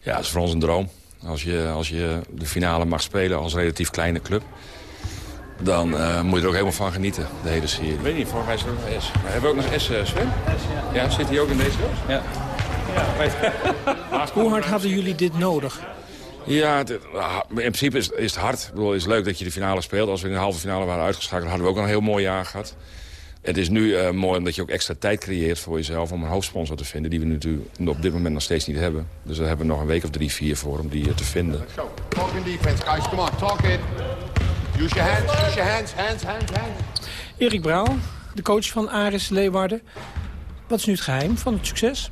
Ja, dat is voor ons een droom. Als je, als je de finale mag spelen als relatief kleine club... dan eh, moet je er ook helemaal van genieten, de hele serie. Ik weet niet, voor mij is er ook nog S. Maar hebben we ook nog S, uh, Sven? Ja, zit hij ook in deze doos? Ja. Hoe hard hadden jullie dit nodig? Ja, het- ah, in principe is, is het hard. Ik bedoel, het is leuk dat je de finale speelt. Als we in de halve finale waren uitgeschakeld, hadden we ook een heel mooi jaar gehad. Het is nu eh, mooi omdat je ook extra tijd creëert voor jezelf... om een hoofdsponsor te vinden, die we natuurlijk op dit moment nog steeds niet hebben. Dus daar hebben we nog een week of drie, vier voor om die te vinden. Talk in defense, guys. Come on, talk it. Use your hands, use your hands, hands, hands, hands. Erik Brouw, de coach van Aris Leeuwarden. Wat is nu het geheim van het succes?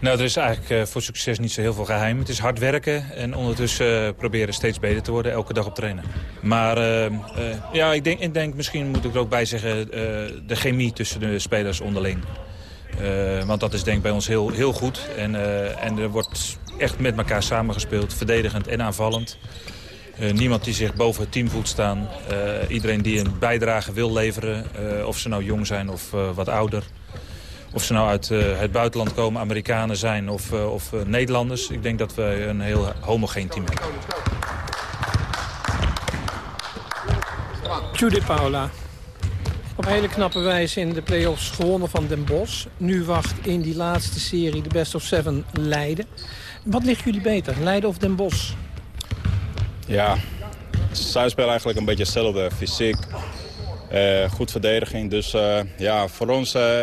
Nou, er is eigenlijk eh, voor succes niet zo heel veel geheim. Het is hard werken en ondertussen eh, proberen steeds beter te worden. Elke dag op trainen. Maar eh, eh, ja, ik denk, ik denk, misschien moet ik er ook bij zeggen... eh, de chemie tussen de spelers onderling. Eh, want dat is denk ik bij ons heel, heel goed. En, eh, en er wordt echt met elkaar samengespeeld. Verdedigend en aanvallend. Eh, niemand die zich boven het team voelt staan. Eh, iedereen die een bijdrage wil leveren. eh, of ze nou jong zijn of wat ouder. Of ze nou uit het buitenland komen, Amerikanen zijn of, of Nederlanders. Ik denk dat we een heel homogeen team hebben. Judith Paula. Op hele knappe wijze in de play-offs gewonnen van Den Bosch. Nu wacht in die laatste serie de best of seven Leiden. Wat ligt jullie beter, Leiden of Den Bosch? Ja, zij spelen eigenlijk een beetje hetzelfde. Fysiek, eh, goed verdediging. Dus eh, ja, voor ons, eh,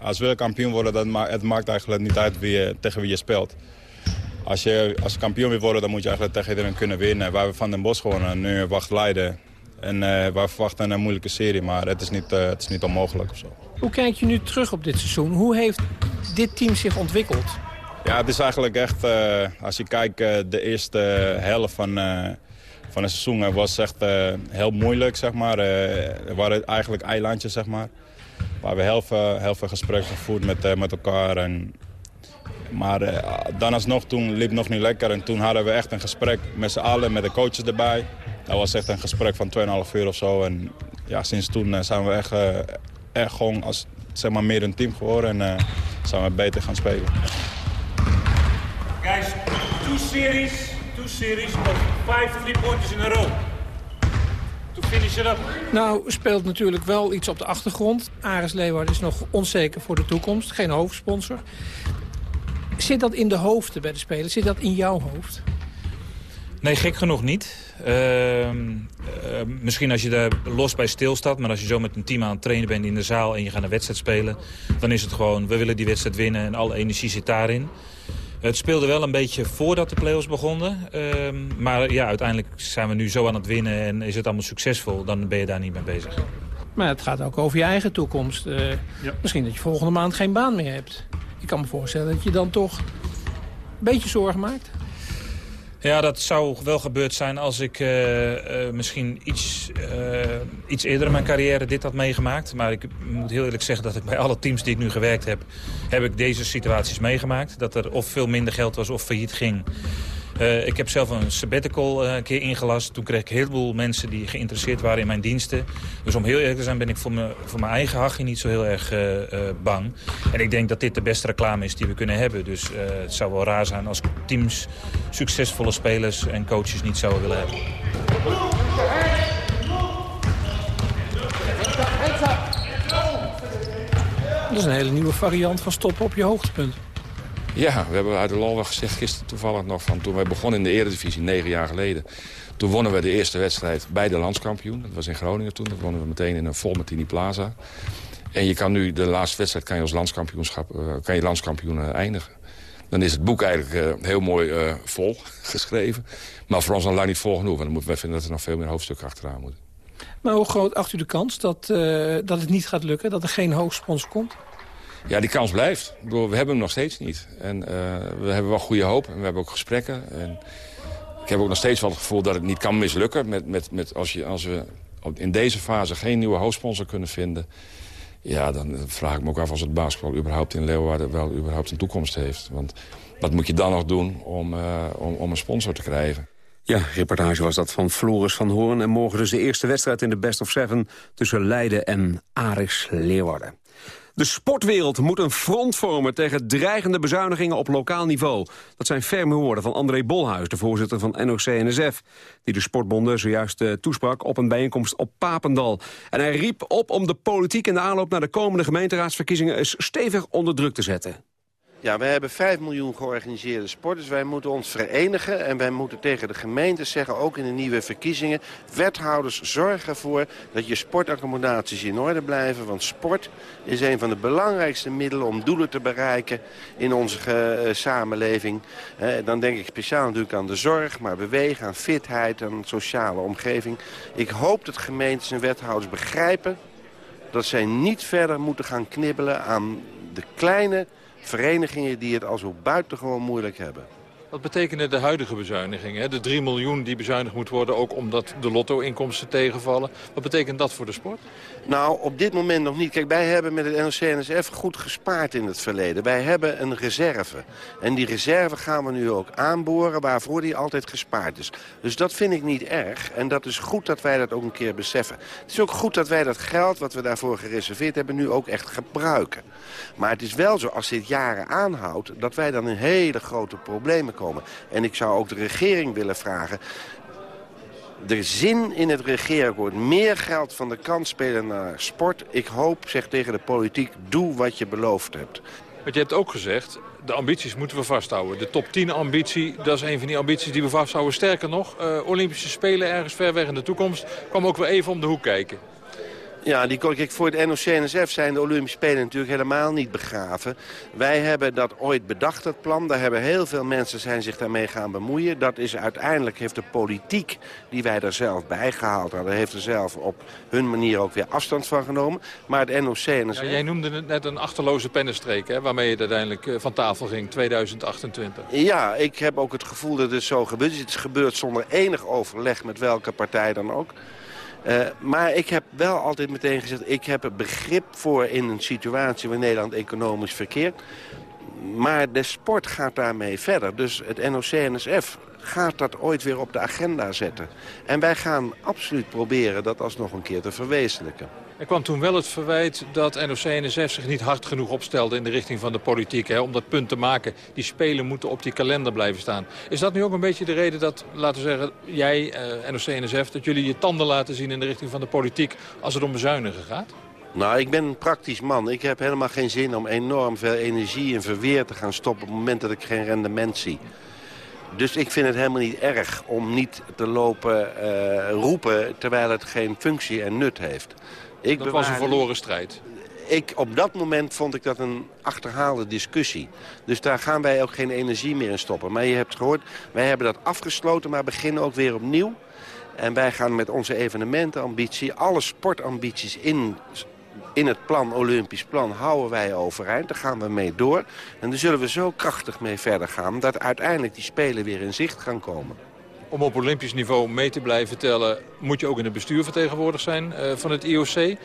als we kampioen worden, dan ma het maakt eigenlijk niet uit wie je, tegen wie je speelt. Als je als kampioen wil worden, dan moet je eigenlijk tegen iedereen kunnen winnen. Waar we van Den Bosch gewonnen, nu wacht Leiden. En wij verwachten een moeilijke serie, maar het is niet, het is niet onmogelijk of zo. Hoe kijk je nu terug op dit seizoen? Hoe heeft dit team zich ontwikkeld? Ja, het is eigenlijk echt, als je kijkt, de eerste helft van, van het seizoen was echt eh, heel moeilijk, zeg maar. Eh, waren eigenlijk eilandjes, zeg maar. Waar we heel veel, heel veel gesprekken gevoerd met, eh, met elkaar. En, maar dan alsnog, toen liep het nog niet lekker. En toen hadden we echt een gesprek met z'n allen, met de coaches erbij. Dat was echt een gesprek van 2,5 uur of zo. En ja, sinds toen zijn we echt, echt gewoon als, zeg maar, meer een team geworden. En zijn we beter gaan spelen. Guys, two series, series of pointers in a row. To finish it up. Nou, speelt natuurlijk wel iets op de achtergrond. Aris Leeuwarden is nog onzeker voor de toekomst. Geen hoofdsponsor. Zit dat in de hoofden bij de spelers? Zit dat in jouw hoofd? Nee, gek genoeg niet. Ehm, eh, misschien als je daar los bij stilstaat. Maar als je zo met een team aan het trainen bent in de zaal... en je gaat een wedstrijd spelen... dan is het gewoon, we willen die wedstrijd winnen... en alle energie zit daarin. Het speelde wel een beetje voordat de play-offs begonnen. Ehm, maar ja, uiteindelijk zijn we nu zo aan het winnen... en is het allemaal succesvol. Dan ben je daar niet mee bezig. Maar het gaat ook over je eigen toekomst. Eh, Misschien dat je volgende maand geen baan meer hebt. Ik kan me voorstellen dat je dan toch een beetje zorgen maakt. Ja, dat zou wel gebeurd zijn als ik eh, eh, misschien iets, eh, iets eerder in mijn carrière dit had meegemaakt. Maar ik moet heel eerlijk zeggen dat ik bij alle teams die ik nu gewerkt heb... heb ik deze situaties meegemaakt. Dat er of veel minder geld was of failliet ging. Eh, ik heb zelf een sabbatical eh, een keer ingelast. Toen kreeg ik een heleboel mensen die geïnteresseerd waren in mijn diensten. Dus om heel eerlijk te zijn ben ik voor, voor mijn eigen hachje niet zo heel erg eh, bang. En ik denk dat dit de beste reclame is die we kunnen hebben. Dus het zou wel raar zijn als teams succesvolle spelers en coaches niet zouden willen hebben. Dat is een hele nieuwe variant van stoppen op je hoogtepunt. Ja, we hebben uit de lol gezegd gisteren toevallig nog van toen wij begonnen in de Eredivisie, negen jaar geleden. Toen wonnen we de eerste wedstrijd bij de landskampioen. Dat was in Groningen toen. Dat wonnen we meteen in een vol Martini Plaza. En je kan nu de laatste wedstrijd kan je als landskampioenschap, eh, kan je landskampioen eh, eindigen. Dan is het boek eigenlijk eh, heel mooi vol geschreven. Maar voor ons dan lang niet vol genoeg. Want dan moeten wij vinden dat er nog veel meer hoofdstukken achteraan moeten. Maar hoe groot acht u de kans dat, dat het niet gaat lukken? Dat er geen hoogsponsor komt? Ja, die kans blijft. We hebben hem nog steeds niet. En eh, we hebben wel goede hoop. En we hebben ook gesprekken. En ik heb ook nog steeds wel het gevoel dat het niet kan mislukken. Met, met, met als, je, als we in deze fase geen nieuwe hoofdsponsor kunnen vinden... Ja, dan vraag ik me ook af als het basketbal überhaupt in Leeuwarden wel überhaupt een toekomst heeft. Want wat moet je dan nog doen om, eh, om, om een sponsor te krijgen? Ja, reportage was dat van Floris van Hoorn. En morgen dus de eerste wedstrijd in de Best of Seven... tussen Leiden en Aris Leeuwarden. De sportwereld moet een front vormen tegen dreigende bezuinigingen op lokaal niveau. Dat zijn ferme woorden van André Bolhuis, de voorzitter van NOC-NSF... die de sportbonden zojuist uh, toesprak op een bijeenkomst op Papendal. En hij riep op om de politiek in de aanloop naar de komende gemeenteraadsverkiezingen... eens stevig onder druk te zetten. Ja, wij hebben 5 miljoen georganiseerde sporters. Wij moeten ons verenigen en wij moeten tegen de gemeentes zeggen... ook in de nieuwe verkiezingen, wethouders zorgen ervoor... dat je sportaccommodaties in orde blijven. Want sport is een van de belangrijkste middelen om doelen te bereiken... in onze uh, samenleving. Uh, dan denk ik speciaal natuurlijk aan de zorg, maar bewegen, aan fitheid... aan sociale omgeving. Ik hoop dat gemeentes en wethouders begrijpen... dat zij niet verder moeten gaan knibbelen aan de kleine verenigingen die het al zo buitengewoon moeilijk hebben. Wat betekenen de huidige bezuinigingen? De 3 miljoen die bezuinigd moet worden, ook omdat de lotto-inkomsten tegenvallen. Wat betekent dat voor de sport? Nou, op dit moment nog niet. Kijk, wij hebben met het NOC-NSF goed gespaard in het verleden. Wij hebben een reserve. En die reserve gaan we nu ook aanboren waarvoor die altijd gespaard is. Dus dat vind ik niet erg. En dat is goed dat wij dat ook een keer beseffen. Het is ook goed dat wij dat geld wat we daarvoor gereserveerd hebben nu ook echt gebruiken. Maar het is wel zo, als dit jaren aanhoudt, dat wij dan in hele grote problemen komen. En ik zou ook de regering willen vragen... De zin in het regeerakkoord, meer geld van de kant spelen naar sport. Ik hoop, zeg tegen de politiek, doe wat je beloofd hebt. Want je hebt ook gezegd, de ambities moeten we vasthouden. De top 10 ambitie, dat is een van die ambities die we vasthouden. Sterker nog, uh, Olympische Spelen ergens ver weg in de toekomst... kwam ook weer even om de hoek kijken. Ja, die, kijk, voor het NOC-NSF zijn de Olympische Spelen natuurlijk helemaal niet begraven. Wij hebben dat ooit bedacht, dat plan. Daar hebben heel veel mensen zijn zich daarmee gaan bemoeien. Dat is uiteindelijk, heeft de politiek die wij daar zelf bij gehaald hadden... heeft er zelf op hun manier ook weer afstand van genomen. Maar het NOC-NSF... Ja, jij noemde het net een achterloze pennenstreek, hè, waarmee je uiteindelijk eh, van tafel ging, 2028. Ja, ik heb ook het gevoel dat het zo gebeurt. Het is gebeurd zonder enig overleg met welke partij dan ook. Uh, maar ik heb wel altijd meteen gezegd... ik heb er begrip voor in een situatie waar Nederland economisch verkeert. Maar de sport gaat daarmee verder. Dus het NOC-NSF gaat dat ooit weer op de agenda zetten. En wij gaan absoluut proberen dat alsnog een keer te verwezenlijken. Er kwam toen wel het verwijt dat NOC-NSF zich niet hard genoeg opstelde in de richting van de politiek. Hè, om dat punt te maken. Die spelen moeten op die kalender blijven staan. Is dat nu ook een beetje de reden dat, laten we zeggen, jij, eh, NOC-NSF... dat jullie je tanden laten zien in de richting van de politiek als het om bezuinigen gaat? Nou, ik ben een praktisch man. Ik heb helemaal geen zin om enorm veel energie en verweer te gaan stoppen... op het moment dat ik geen rendement zie. Dus ik vind het helemaal niet erg om niet te lopen uh, roepen... terwijl het geen functie en nut heeft. Ik dat was een verloren strijd. Ik, op dat moment vond ik dat een achterhaalde discussie. Dus daar gaan wij ook geen energie meer in stoppen. Maar je hebt gehoord, wij hebben dat afgesloten, maar beginnen ook weer opnieuw. En wij gaan met onze evenementenambitie, alle sportambities in, in het plan, Olympisch plan, houden wij overeind. Daar gaan we mee door. En daar zullen we zo krachtig mee verder gaan... dat uiteindelijk die Spelen weer in zicht gaan komen om op Olympisch niveau mee te blijven tellen... moet je ook in het bestuur vertegenwoordigd zijn uh, van het IOC.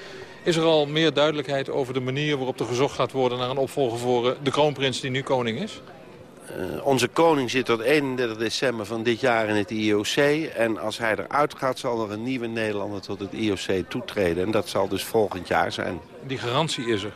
Is er al meer duidelijkheid over de manier waarop er gezocht gaat worden... naar een opvolger voor uh, de kroonprins die nu koning is? Uh, onze koning zit tot 31 december van dit jaar in het IOC. En als hij eruit gaat, zal er een nieuwe Nederlander tot het IOC toetreden. En dat zal dus volgend jaar zijn. Die garantie is er?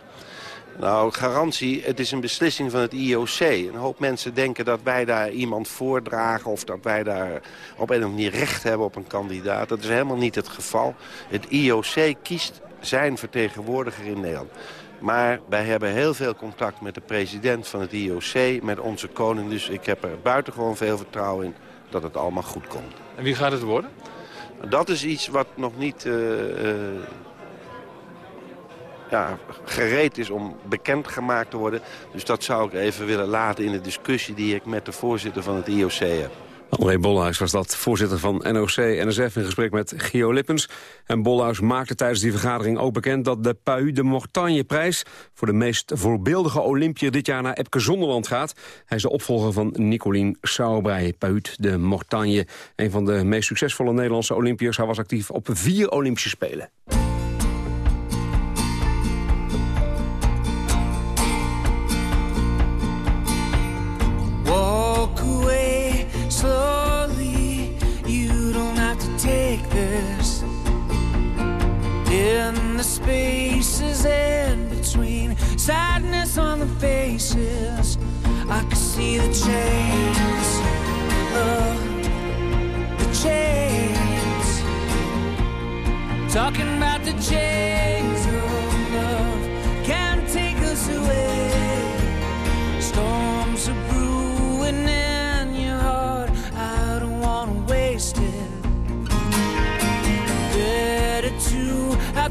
Nou, garantie, het is een beslissing van het IOC. Een hoop mensen denken dat wij daar iemand voordragen... of dat wij daar op een of andere manier recht hebben op een kandidaat. Dat is helemaal niet het geval. Het IOC kiest zijn vertegenwoordiger in Nederland. Maar wij hebben heel veel contact met de president van het IOC, met onze koning. Dus ik heb er buitengewoon veel vertrouwen in dat het allemaal goed komt. En wie gaat het worden? Dat is iets wat nog niet... Uh, uh, gereed is om bekendgemaakt te worden. Dus dat zou ik even willen laten in de discussie die ik met de voorzitter van het IOC heb. André Bolhuis was dat, voorzitter van NOC-NSF in gesprek met Gio Lippens. En Bolhuis maakte tijdens die vergadering ook bekend dat de Pu de Mortagne-prijs... voor de meest voorbeeldige Olympiër dit jaar naar Epke Zonderland gaat. Hij is de opvolger van Nicolien Sauerbrei. Pu de Mortagne, een van de meest succesvolle Nederlandse Olympiërs. Hij was actief op vier Olympische Spelen. the spaces in between, sadness on the faces. I could see the chains, the chains, talking about the chains.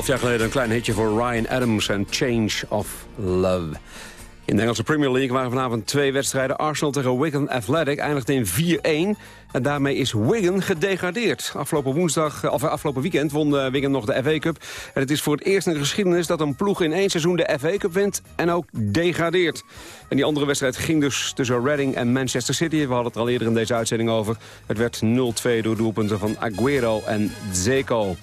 Anderhalf jaar geleden een klein hitje voor Ryan Adams en Change of Love. In de Engelse Premier League waren vanavond twee wedstrijden. Arsenal tegen Wigan Athletic eindigde in 4-1. En daarmee is Wigan gedegradeerd. Afgelopen, woensdag, of afgelopen weekend won eh, Wigan nog de FA Cup. En het is voor het eerst in de geschiedenis dat een ploeg in één seizoen de FA Cup wint en ook degradeert. En die andere wedstrijd ging dus tussen Reading en Manchester City. We hadden het al eerder in deze uitzending over. Het werd 0-2 door doelpunten van Aguero en Zeko.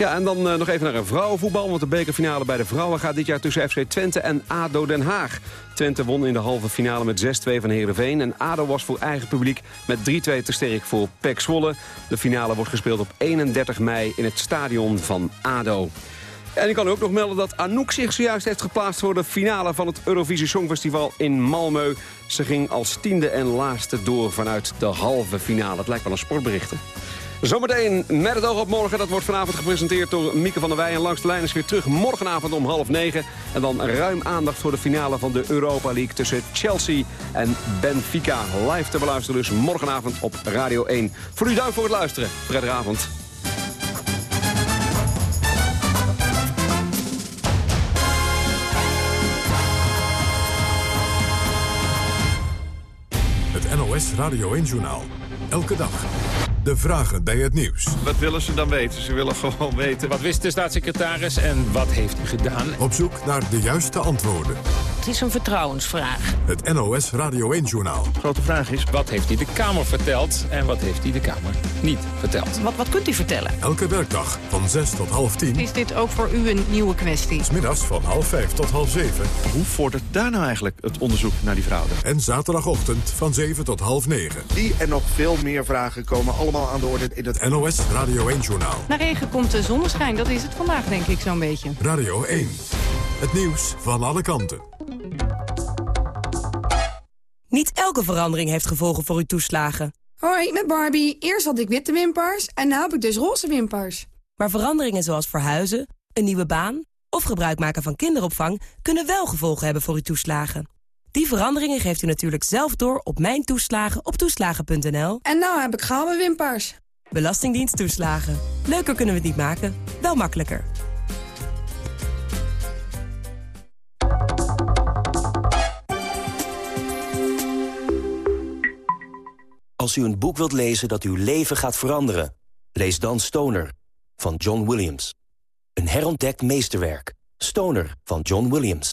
Ja, en dan eh, nog even naar een vrouwenvoetbal. Want de bekerfinale bij de vrouwen gaat dit jaar tussen FC Twente en ADO Den Haag. Twente won in de halve finale met 6-2 van Heerenveen. En ADO was voor eigen publiek met 3-2 te sterk voor PEC Zwolle. De finale wordt gespeeld op 31 mei in het stadion van ADO. En ik kan u ook nog melden dat Anouk zich zojuist heeft geplaatst... voor de finale van het Eurovisie Songfestival in Malmö. Ze ging als tiende en laatste door vanuit de halve finale. Het lijkt wel een sportberichten. Zometeen met het oog op morgen. Dat wordt vanavond gepresenteerd door Mieke van der Wij. En langs de lijn is weer terug morgenavond om half negen. En dan ruim aandacht voor de finale van de Europa League... tussen Chelsea en Benfica. Live te beluisteren dus morgenavond op Radio 1. Voor u dank voor het luisteren. Prettige avond. Het NOS Radio 1-journaal. Elke dag. De vragen bij het nieuws. Wat willen ze dan weten? Ze willen gewoon weten. Wat wist de staatssecretaris en wat heeft u gedaan? Op zoek naar de juiste antwoorden. Het is een vertrouwensvraag. Het NOS Radio 1-journaal. Grote vraag is, wat heeft hij de Kamer verteld en wat heeft hij de Kamer niet verteld? Wat, wat kunt u vertellen? Elke werkdag van 6 tot half 10. Is dit ook voor u een nieuwe kwestie? Smiddags van half 5 tot half 7. Hoe vordert daar nou eigenlijk het onderzoek naar die fraude? En zaterdagochtend van 7 tot half 9. Die en nog veel meer vragen komen allemaal aan de orde in het NOS Radio 1-journaal. Na regen komt de zonneschijn. Dat is het vandaag, denk ik, zo'n beetje. Radio 1. Het nieuws van alle kanten. Niet elke verandering heeft gevolgen voor uw toeslagen. Hoi, met Barbie. Eerst had ik witte wimpers en nu heb ik dus roze wimpers. Maar veranderingen zoals verhuizen, een nieuwe baan of gebruik maken van kinderopvang... kunnen wel gevolgen hebben voor uw toeslagen. Die veranderingen geeft u natuurlijk zelf door op Mijn Toeslagen op toeslagen.nl. En nou heb ik gouden wimpers. Belastingdienst toeslagen. Leuker kunnen we het niet maken, wel makkelijker. Als u een boek wilt lezen dat uw leven gaat veranderen... lees dan Stoner van John Williams. Een herontdekt meesterwerk. Stoner van John Williams.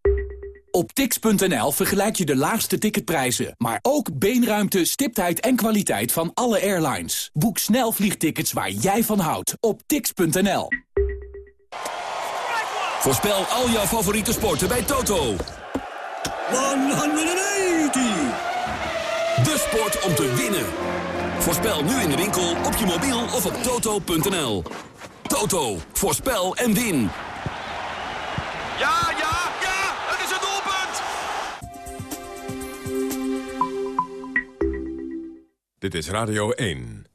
Op tix.nl vergelijk je de laagste ticketprijzen, maar ook beenruimte, stiptheid en kwaliteit van alle airlines. Boek snel vliegtickets waar jij van houdt op tix.nl. Voorspel al jouw favoriete sporten bij Toto. 180! De sport om te winnen. Voorspel nu in de winkel, op je mobiel of op toto.nl. Toto, voorspel en win. Ja, ja, ja! Dit is Radio 1.